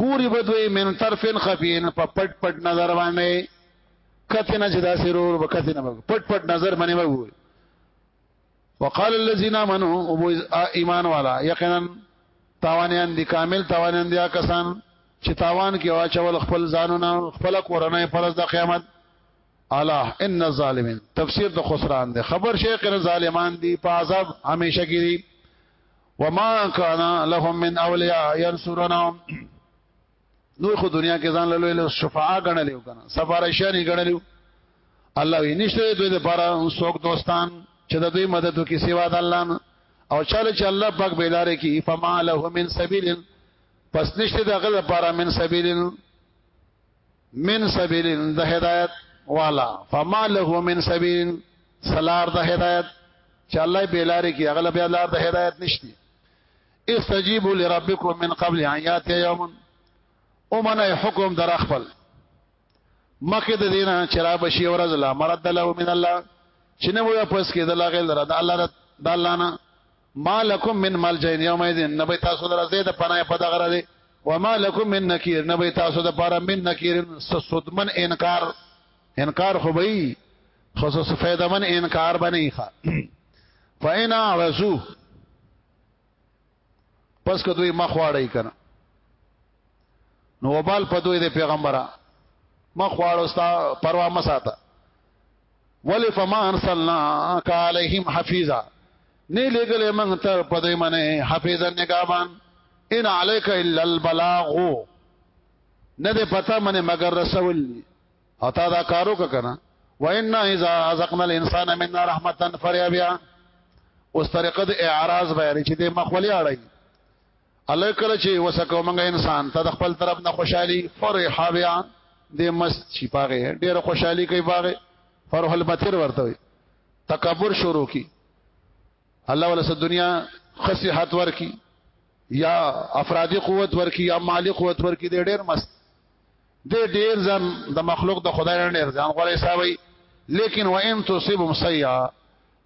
S1: ګوري بدوي من طرفن خفين په پټ پټ نظر باندې کته نه جدا سرور وکته نه پټ پټ نظر باندې وګوري وقال الذين امنوا ابو ایمان والا یقینا تاوانیان دي کامل تاوانیان دي کسان چې تاوان کې واچول خپل ځانونه خپل کورنۍ پرز د قیامت الا ان الظالمین تفسیر د خسران دی خبر شیخ ظالمان دي په عذاب همیشه کې دي وما كان لهم من اولیاء ينصرونهم نو خو دنیا کې ځان له له شفاعه غنلې وکنه سفارشانی غنلې الله یې نشته دوی لپاره څوک دوستان چې د دوی مدد وکړي سوا د الله نه او چاله چې الله پاک بیلاره کی فما له من سبیل پس نشته د غل لپاره من سبیل من سبیل د هدایت والا فما له من سبیل سلار د هدایت چې الله به لارې کې اغلب یا لار د هدایت نشتی استجیبوا لربکم من قبل ان یاتی یوم اومنه حکم در خپل مخه د دینه چرا بشي ورز لا مرد له من الله چې نه وي پس کې د لاغل را د الله د الله نه ما لکم من ملجئ یومئذ نبی تاسو درځه د پناه په دغه راځي وما لکم من نکیر نبی تاسو د پاره من نکیر سسودمن انکار انکار خو به خصوص فیدمن انکار بنی ښا فینا رسو پس که دوی مخ واړی کنه نو وبال په دوی د پیغمبره مخ واړو ستا پروا مساته ولی فما ارسلناک علیهم حفیظا نه لګلې موږ تر پدې منه حفیظ نگابان ان علیک الا البلاغ نه دې پتا منه مگر رسول او تا دا کارو کنا وان اذا ازقنا الانسان منا رحمتا فریا بیا اوس طریقه د اعراض بیان چې دې مخولې اړای الله کله چې وسکو مونږه انسان ته د خپل طرف نه خوشحالي فرح بیا د مست شي پاغه ډېر خوشحالي کوي پاغه فرح البتر ورته وي تکبر شروع کی الله ولس دنیا خصيحت ورکی یا افرادی قوت ورکی یا مالی قوت ورکی د ډېر مست د ډېر ځان د مخلوق د خدای نه ډېر ځان غوړې حسابي لیکن وان تصيبهم سيئه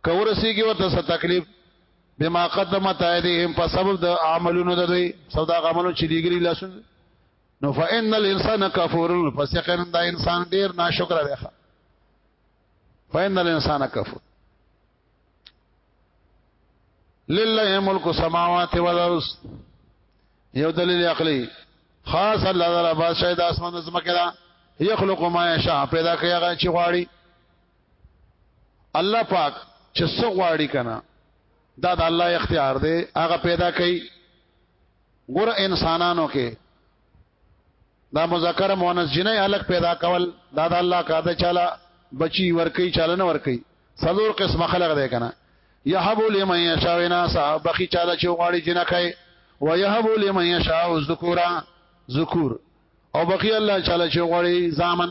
S1: کورسیږي ورته څه تکلیف بما قدمت ايديهم په سبب د عملونو د دوی سبب د عملونو چې دیګری لاسون نو فإن الانسان کفور پس یقینا دا انسان ډیر ناشکر دی ښا فإن الانسان کفور لله ملک السماوات والارض یو دلیل عقلی خاص الله تعالی بادشاہ د اسمان زمکه دا یخلق ما یشاء پیدا کوي هغه چې غواړي الله پاک چې څه غواړي کنه دا د الله اختیار دی هغه پیدا کوي ګور انسانانو کې دا مذکر مؤنث جنې الک پیدا کول دا د الله کا ده چاله بچي ورکی چاله نه ورکی څلور قسم خلق دی کنه يهب لمن يشاء ناسا بخي چاله چې غواړي جنہ کوي ويهب لمن يشاء ذکورا ذکور او بقي الله چاله چې غواړي زامن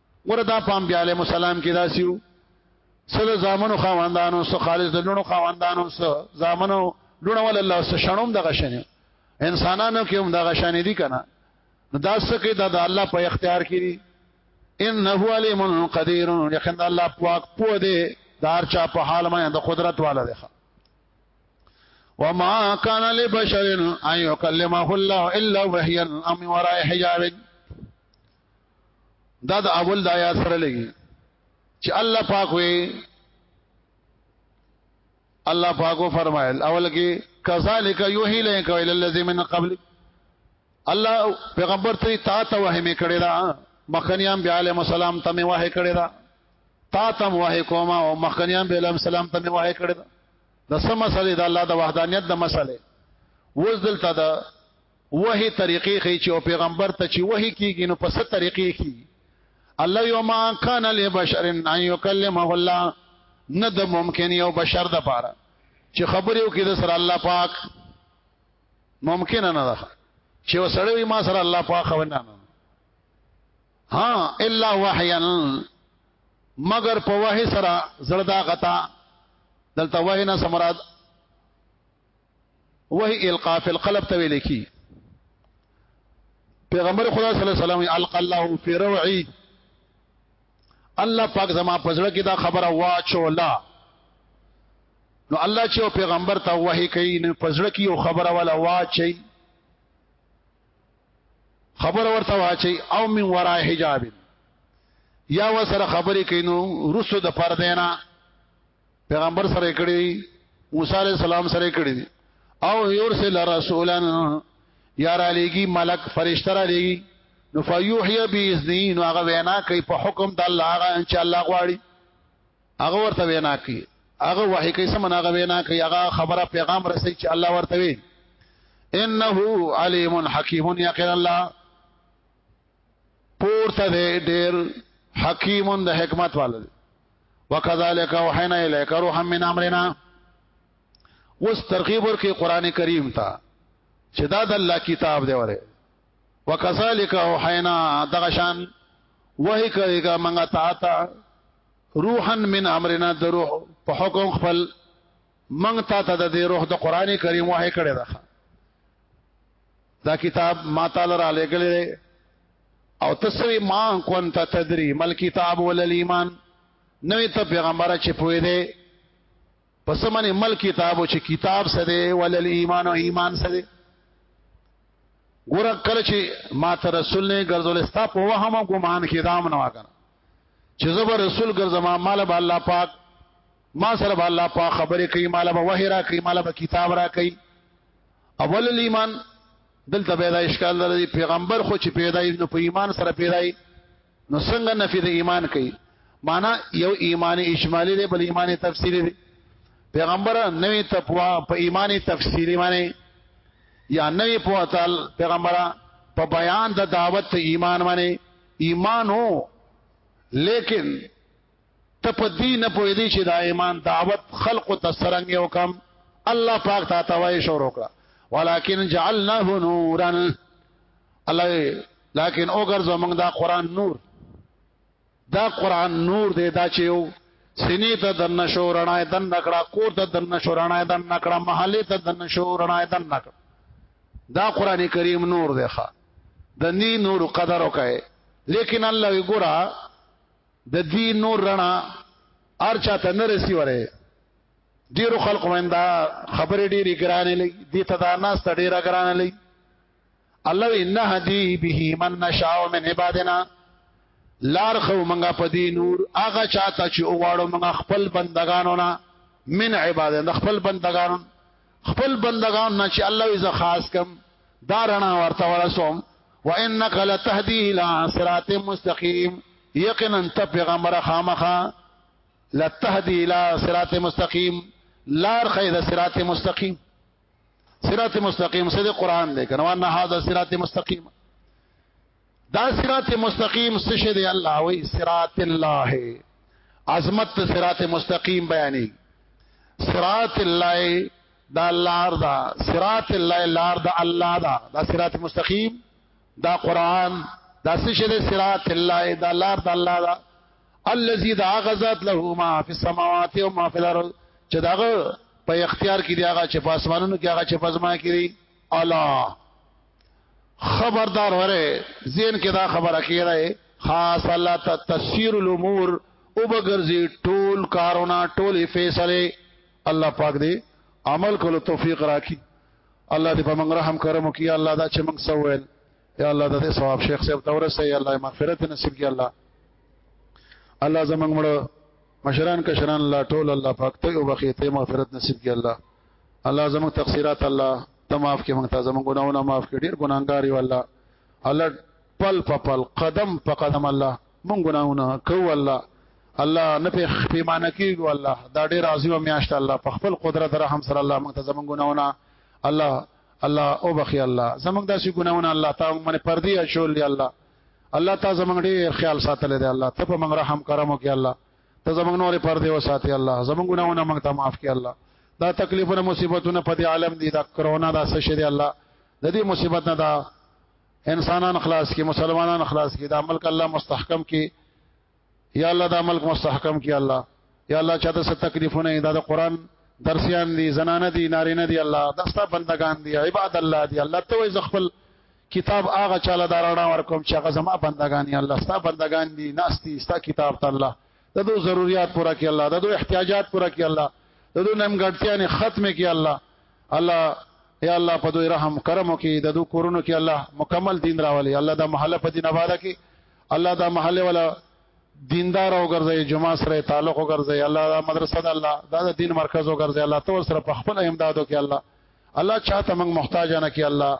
S1: وردا پام بیا علیه السلام کې داسیو سره زامنو خواندانو سره خالص د لونو خواندانو سره زامنو لونه ول الله سره شنوم دغه شنه انسانانو کې هم دغه شنه دي کنه نو دا سکه دا د الله په اختیار کې دي انه علیم قدیر یقین الله پاک پوه دی دار چا په حال ما د قدرت والا دی وما كان لبشر ان يكلمه الله الا وحيا ام وراء حجاب دا د اول د آیات سره لګي چې الله پاک وي الله پاکو فرمایل اول کې کذالک یوهی لک ویل الذی من قبل الله پیغمبر ته تا ته وهمه کړی دا مخنیام بیا علیہ السلام ته وه کړی دا تا تم وه کوما او مخنیان به علم سلام تم وه کړی دا د سم مسلې د الله د وحدانیت د مسلې وز دلته د وحي طریقې خي چې او پیغمبر ته چې وحي کیږي نو په ست طریقې کیږي الله یوما کان لبشر ان یکلمه الله نه د ممکن یو بشر د پاره چې خبرې وکړي د سره الله پاک ممکن نه ده چې وسړې وي ما سره الله پاک ونه ها الا وحیا مگر په وحی سره زړدا غتا دلته وحی نه سمراد وهي القاء في القلب ته ویل کی پیغمبر خدا صلی الله علیه وسلم القى الله في روعي الله پاک زما پزړه کې دا خبره واچولا نو الله چې پیغمبر ته وحي کوي نو پزړه کې یو خبره ولا واچي خبر ورته واچي او من ورای حجاب یا وسره خبرې کینو رسو د پردینا پیغمبر سره کړی موسی علی السلام سره کړی دي او یرسل رسولن یار علیږي ملک فرشتہ را لېږي نو فیوحیا باذنی نو هغه وینا کوي په حکم د الله هغه ان شاء الله غواړي هغه ورته وینا کوي هغه وحی کوي سم هغه وینا کوي هغه خبره پیغام رسي چې الله ورته وي انه علیم حکیم یقین الله پورته دی ډیر حکیم د حکمت والد وکذالک وحینا الیک روح من امرنا وس ترغیب ورکی قران کریم ته چې دا د الله کتاب دی وره وکذالک وحینا دغه شان وحی کوي کا منګه تا تا روحا من امرنا د روح په حکم خپل منګ تا ته د روح د قران کریم وحی کړی ده دا کتاب ما تعالی را لګلې او تسوی ما كنت تدري مل کتاب ول الايمان نوې ته پیغمبر چې پوي دي پس منه مل کتابو چې کتاب سره ول الايمان او ایمان سره ګور کله چې ما ته رسول نه ګرځول استا په وهم ګمان کې دام نه واګر چې زبر رسول ګرځما مال به الله پاک ما سره به الله پاک خبرې کوي مال به وحی را کوي مال به کتاب را کوي اول الايمان دلته پیدا اشکال لري پیغمبر خو چې پیدا نو په ایمان سره پیدا نو څنګه نفي د ایمان کوي معنا یو ایمان اجمالی دی بل ایمان تفصیلی دی پیغمبر نوې تقوا په ایمان تفصیلی معنی یا نوې په تعال پیغمبر په بیان د دعوت ایمان معنی ایمان هو لیکن ته په دې نه پوي دي چې دا ایمان دعوت خلق ته سرنګ یو کم الله پاک تا توای شو روکړه ولکن جعلناه نورا الله لكن او ګرځو موږ دا قران نور دا قران نور دی دا چې یو سینې ته د نشو رڼا دن نکړه کور ته د نشو رڼا دن نکړه محله ته د نشو رڼا دن نکړه دا قران کریم نور دی ښا د نی نور قدر وکای لیکن الله وی ګورا د دوی نور رڼا ار چاته نه رسی وره ډیرو خلق مندا خبرې ډیرې ګرانې لې دي ته دا ناس ته ډیره ګرانې لې الله ان هدی به من نشاء من عبادنا لار خو منګه په دې نور هغه چاته چې وغواړو منګه خپل بندگانو نه من عبادت خپل بندگانو خپل بندگان نه چې الله یې خاص کم دا رڼا ورته ورسوم وانك لتهدي الى صراط مستقيم یقینا ته پیغمبر خامخه لتهدي الى صراط مستقيم لار خیر صراط مستقيم صراط مستقيم سره قران دی کنه وان هذا صراط مستقيم دا صراط مستقیم څه شه دی الله وی صراط الله عظمت صراط مستقیم بیانې صراط الله دا لار دا صراط الله لار دا الله دا دا صراط مستقیم دا قران دا څه شه دی صراط الله دا لار دا الله دا الذي دا غزت له ما في السماوات وما في الارض چې داغه په اختیار کې دی هغه چې په اسمانونو کې هغه چې په ځما کې دی الله خبردار وره زین کې دا خبره کیږي خاص الله ته تسیر الامور او بغرزي ټول کارونه ټول فیصله الله پاک دې عمل کولو توفیق راکړي الله دې په موږ رحم کرم وکړي الله دا چې موږ سوال یا الله دې ثواب شیخ صاحب تور سه یا الله مغفرت نصیب کړي الله الله زمنګ مړ مشران کشران الله ټول الله پاک ته او بخیته مغفرت نصیب کړي الله الله زموږ تقصيرات الله ته معاف کړي موږ ته زموږ ګناونه معاف کړي ډېر ګناګار یو الله الله پل په پل قدم په قدم الله موږ ګناونه کوو الله الله نه په پیمانه کیږو الله دا ډېر عظیمه میاشت الله په خپل قدرت رحم سره الله موږ ته زموږ ګناونه الله الله او بخي الله زموږ داسې ګناونه الله تا موږ پردي اچول دی الله الله تا زموږ ډېر خیال ساتل دی الله ته په موږ رحم کرم وکي الله ته زمنګ نور پر دی وساتي الله زمنګ ګناونه موږ ته معاف کړي الله دا تکلیفونه مصیبتونه په دې عالم دي دا کرونا دا څه شي دی الله د دې مصیبت نه دا انسانان خلاص کی مسلمانان خلاص کی دا ملک الله مستحکم کی یا الله دا ملک مستحکم کی الله یا الله چاته څه تکلیفونه دا د قران درسیان دي زنانه دي نارینه دي الله دستا بندگان دي عباد الله دي الله ته وي زخپل کتاب هغه چاله دا رڼا ورکوم چې هغه زما بندگان دي الله ستا بندگان دي ناشتي ستا کتاب ته الله د دوه ضرورت پوره کړي الله د دوه احتیاجات پوره کړي الله د دوه نمګړتیا نه ختمه کړي الله الله یا الله په دوی رحم کرم وکي د دوی کورونو کې الله مکمل دین راولي الله دا محله په دین آباد کړي الله دا محله ولا دیندار او ګرځي جمعه سره تعلق او ګرځي الله دا مدرسه د الله دا د دین مرکز او ګرځي الله تو سره په خپل امدادو کې الله الله چاته موږ محتاج نه کې الله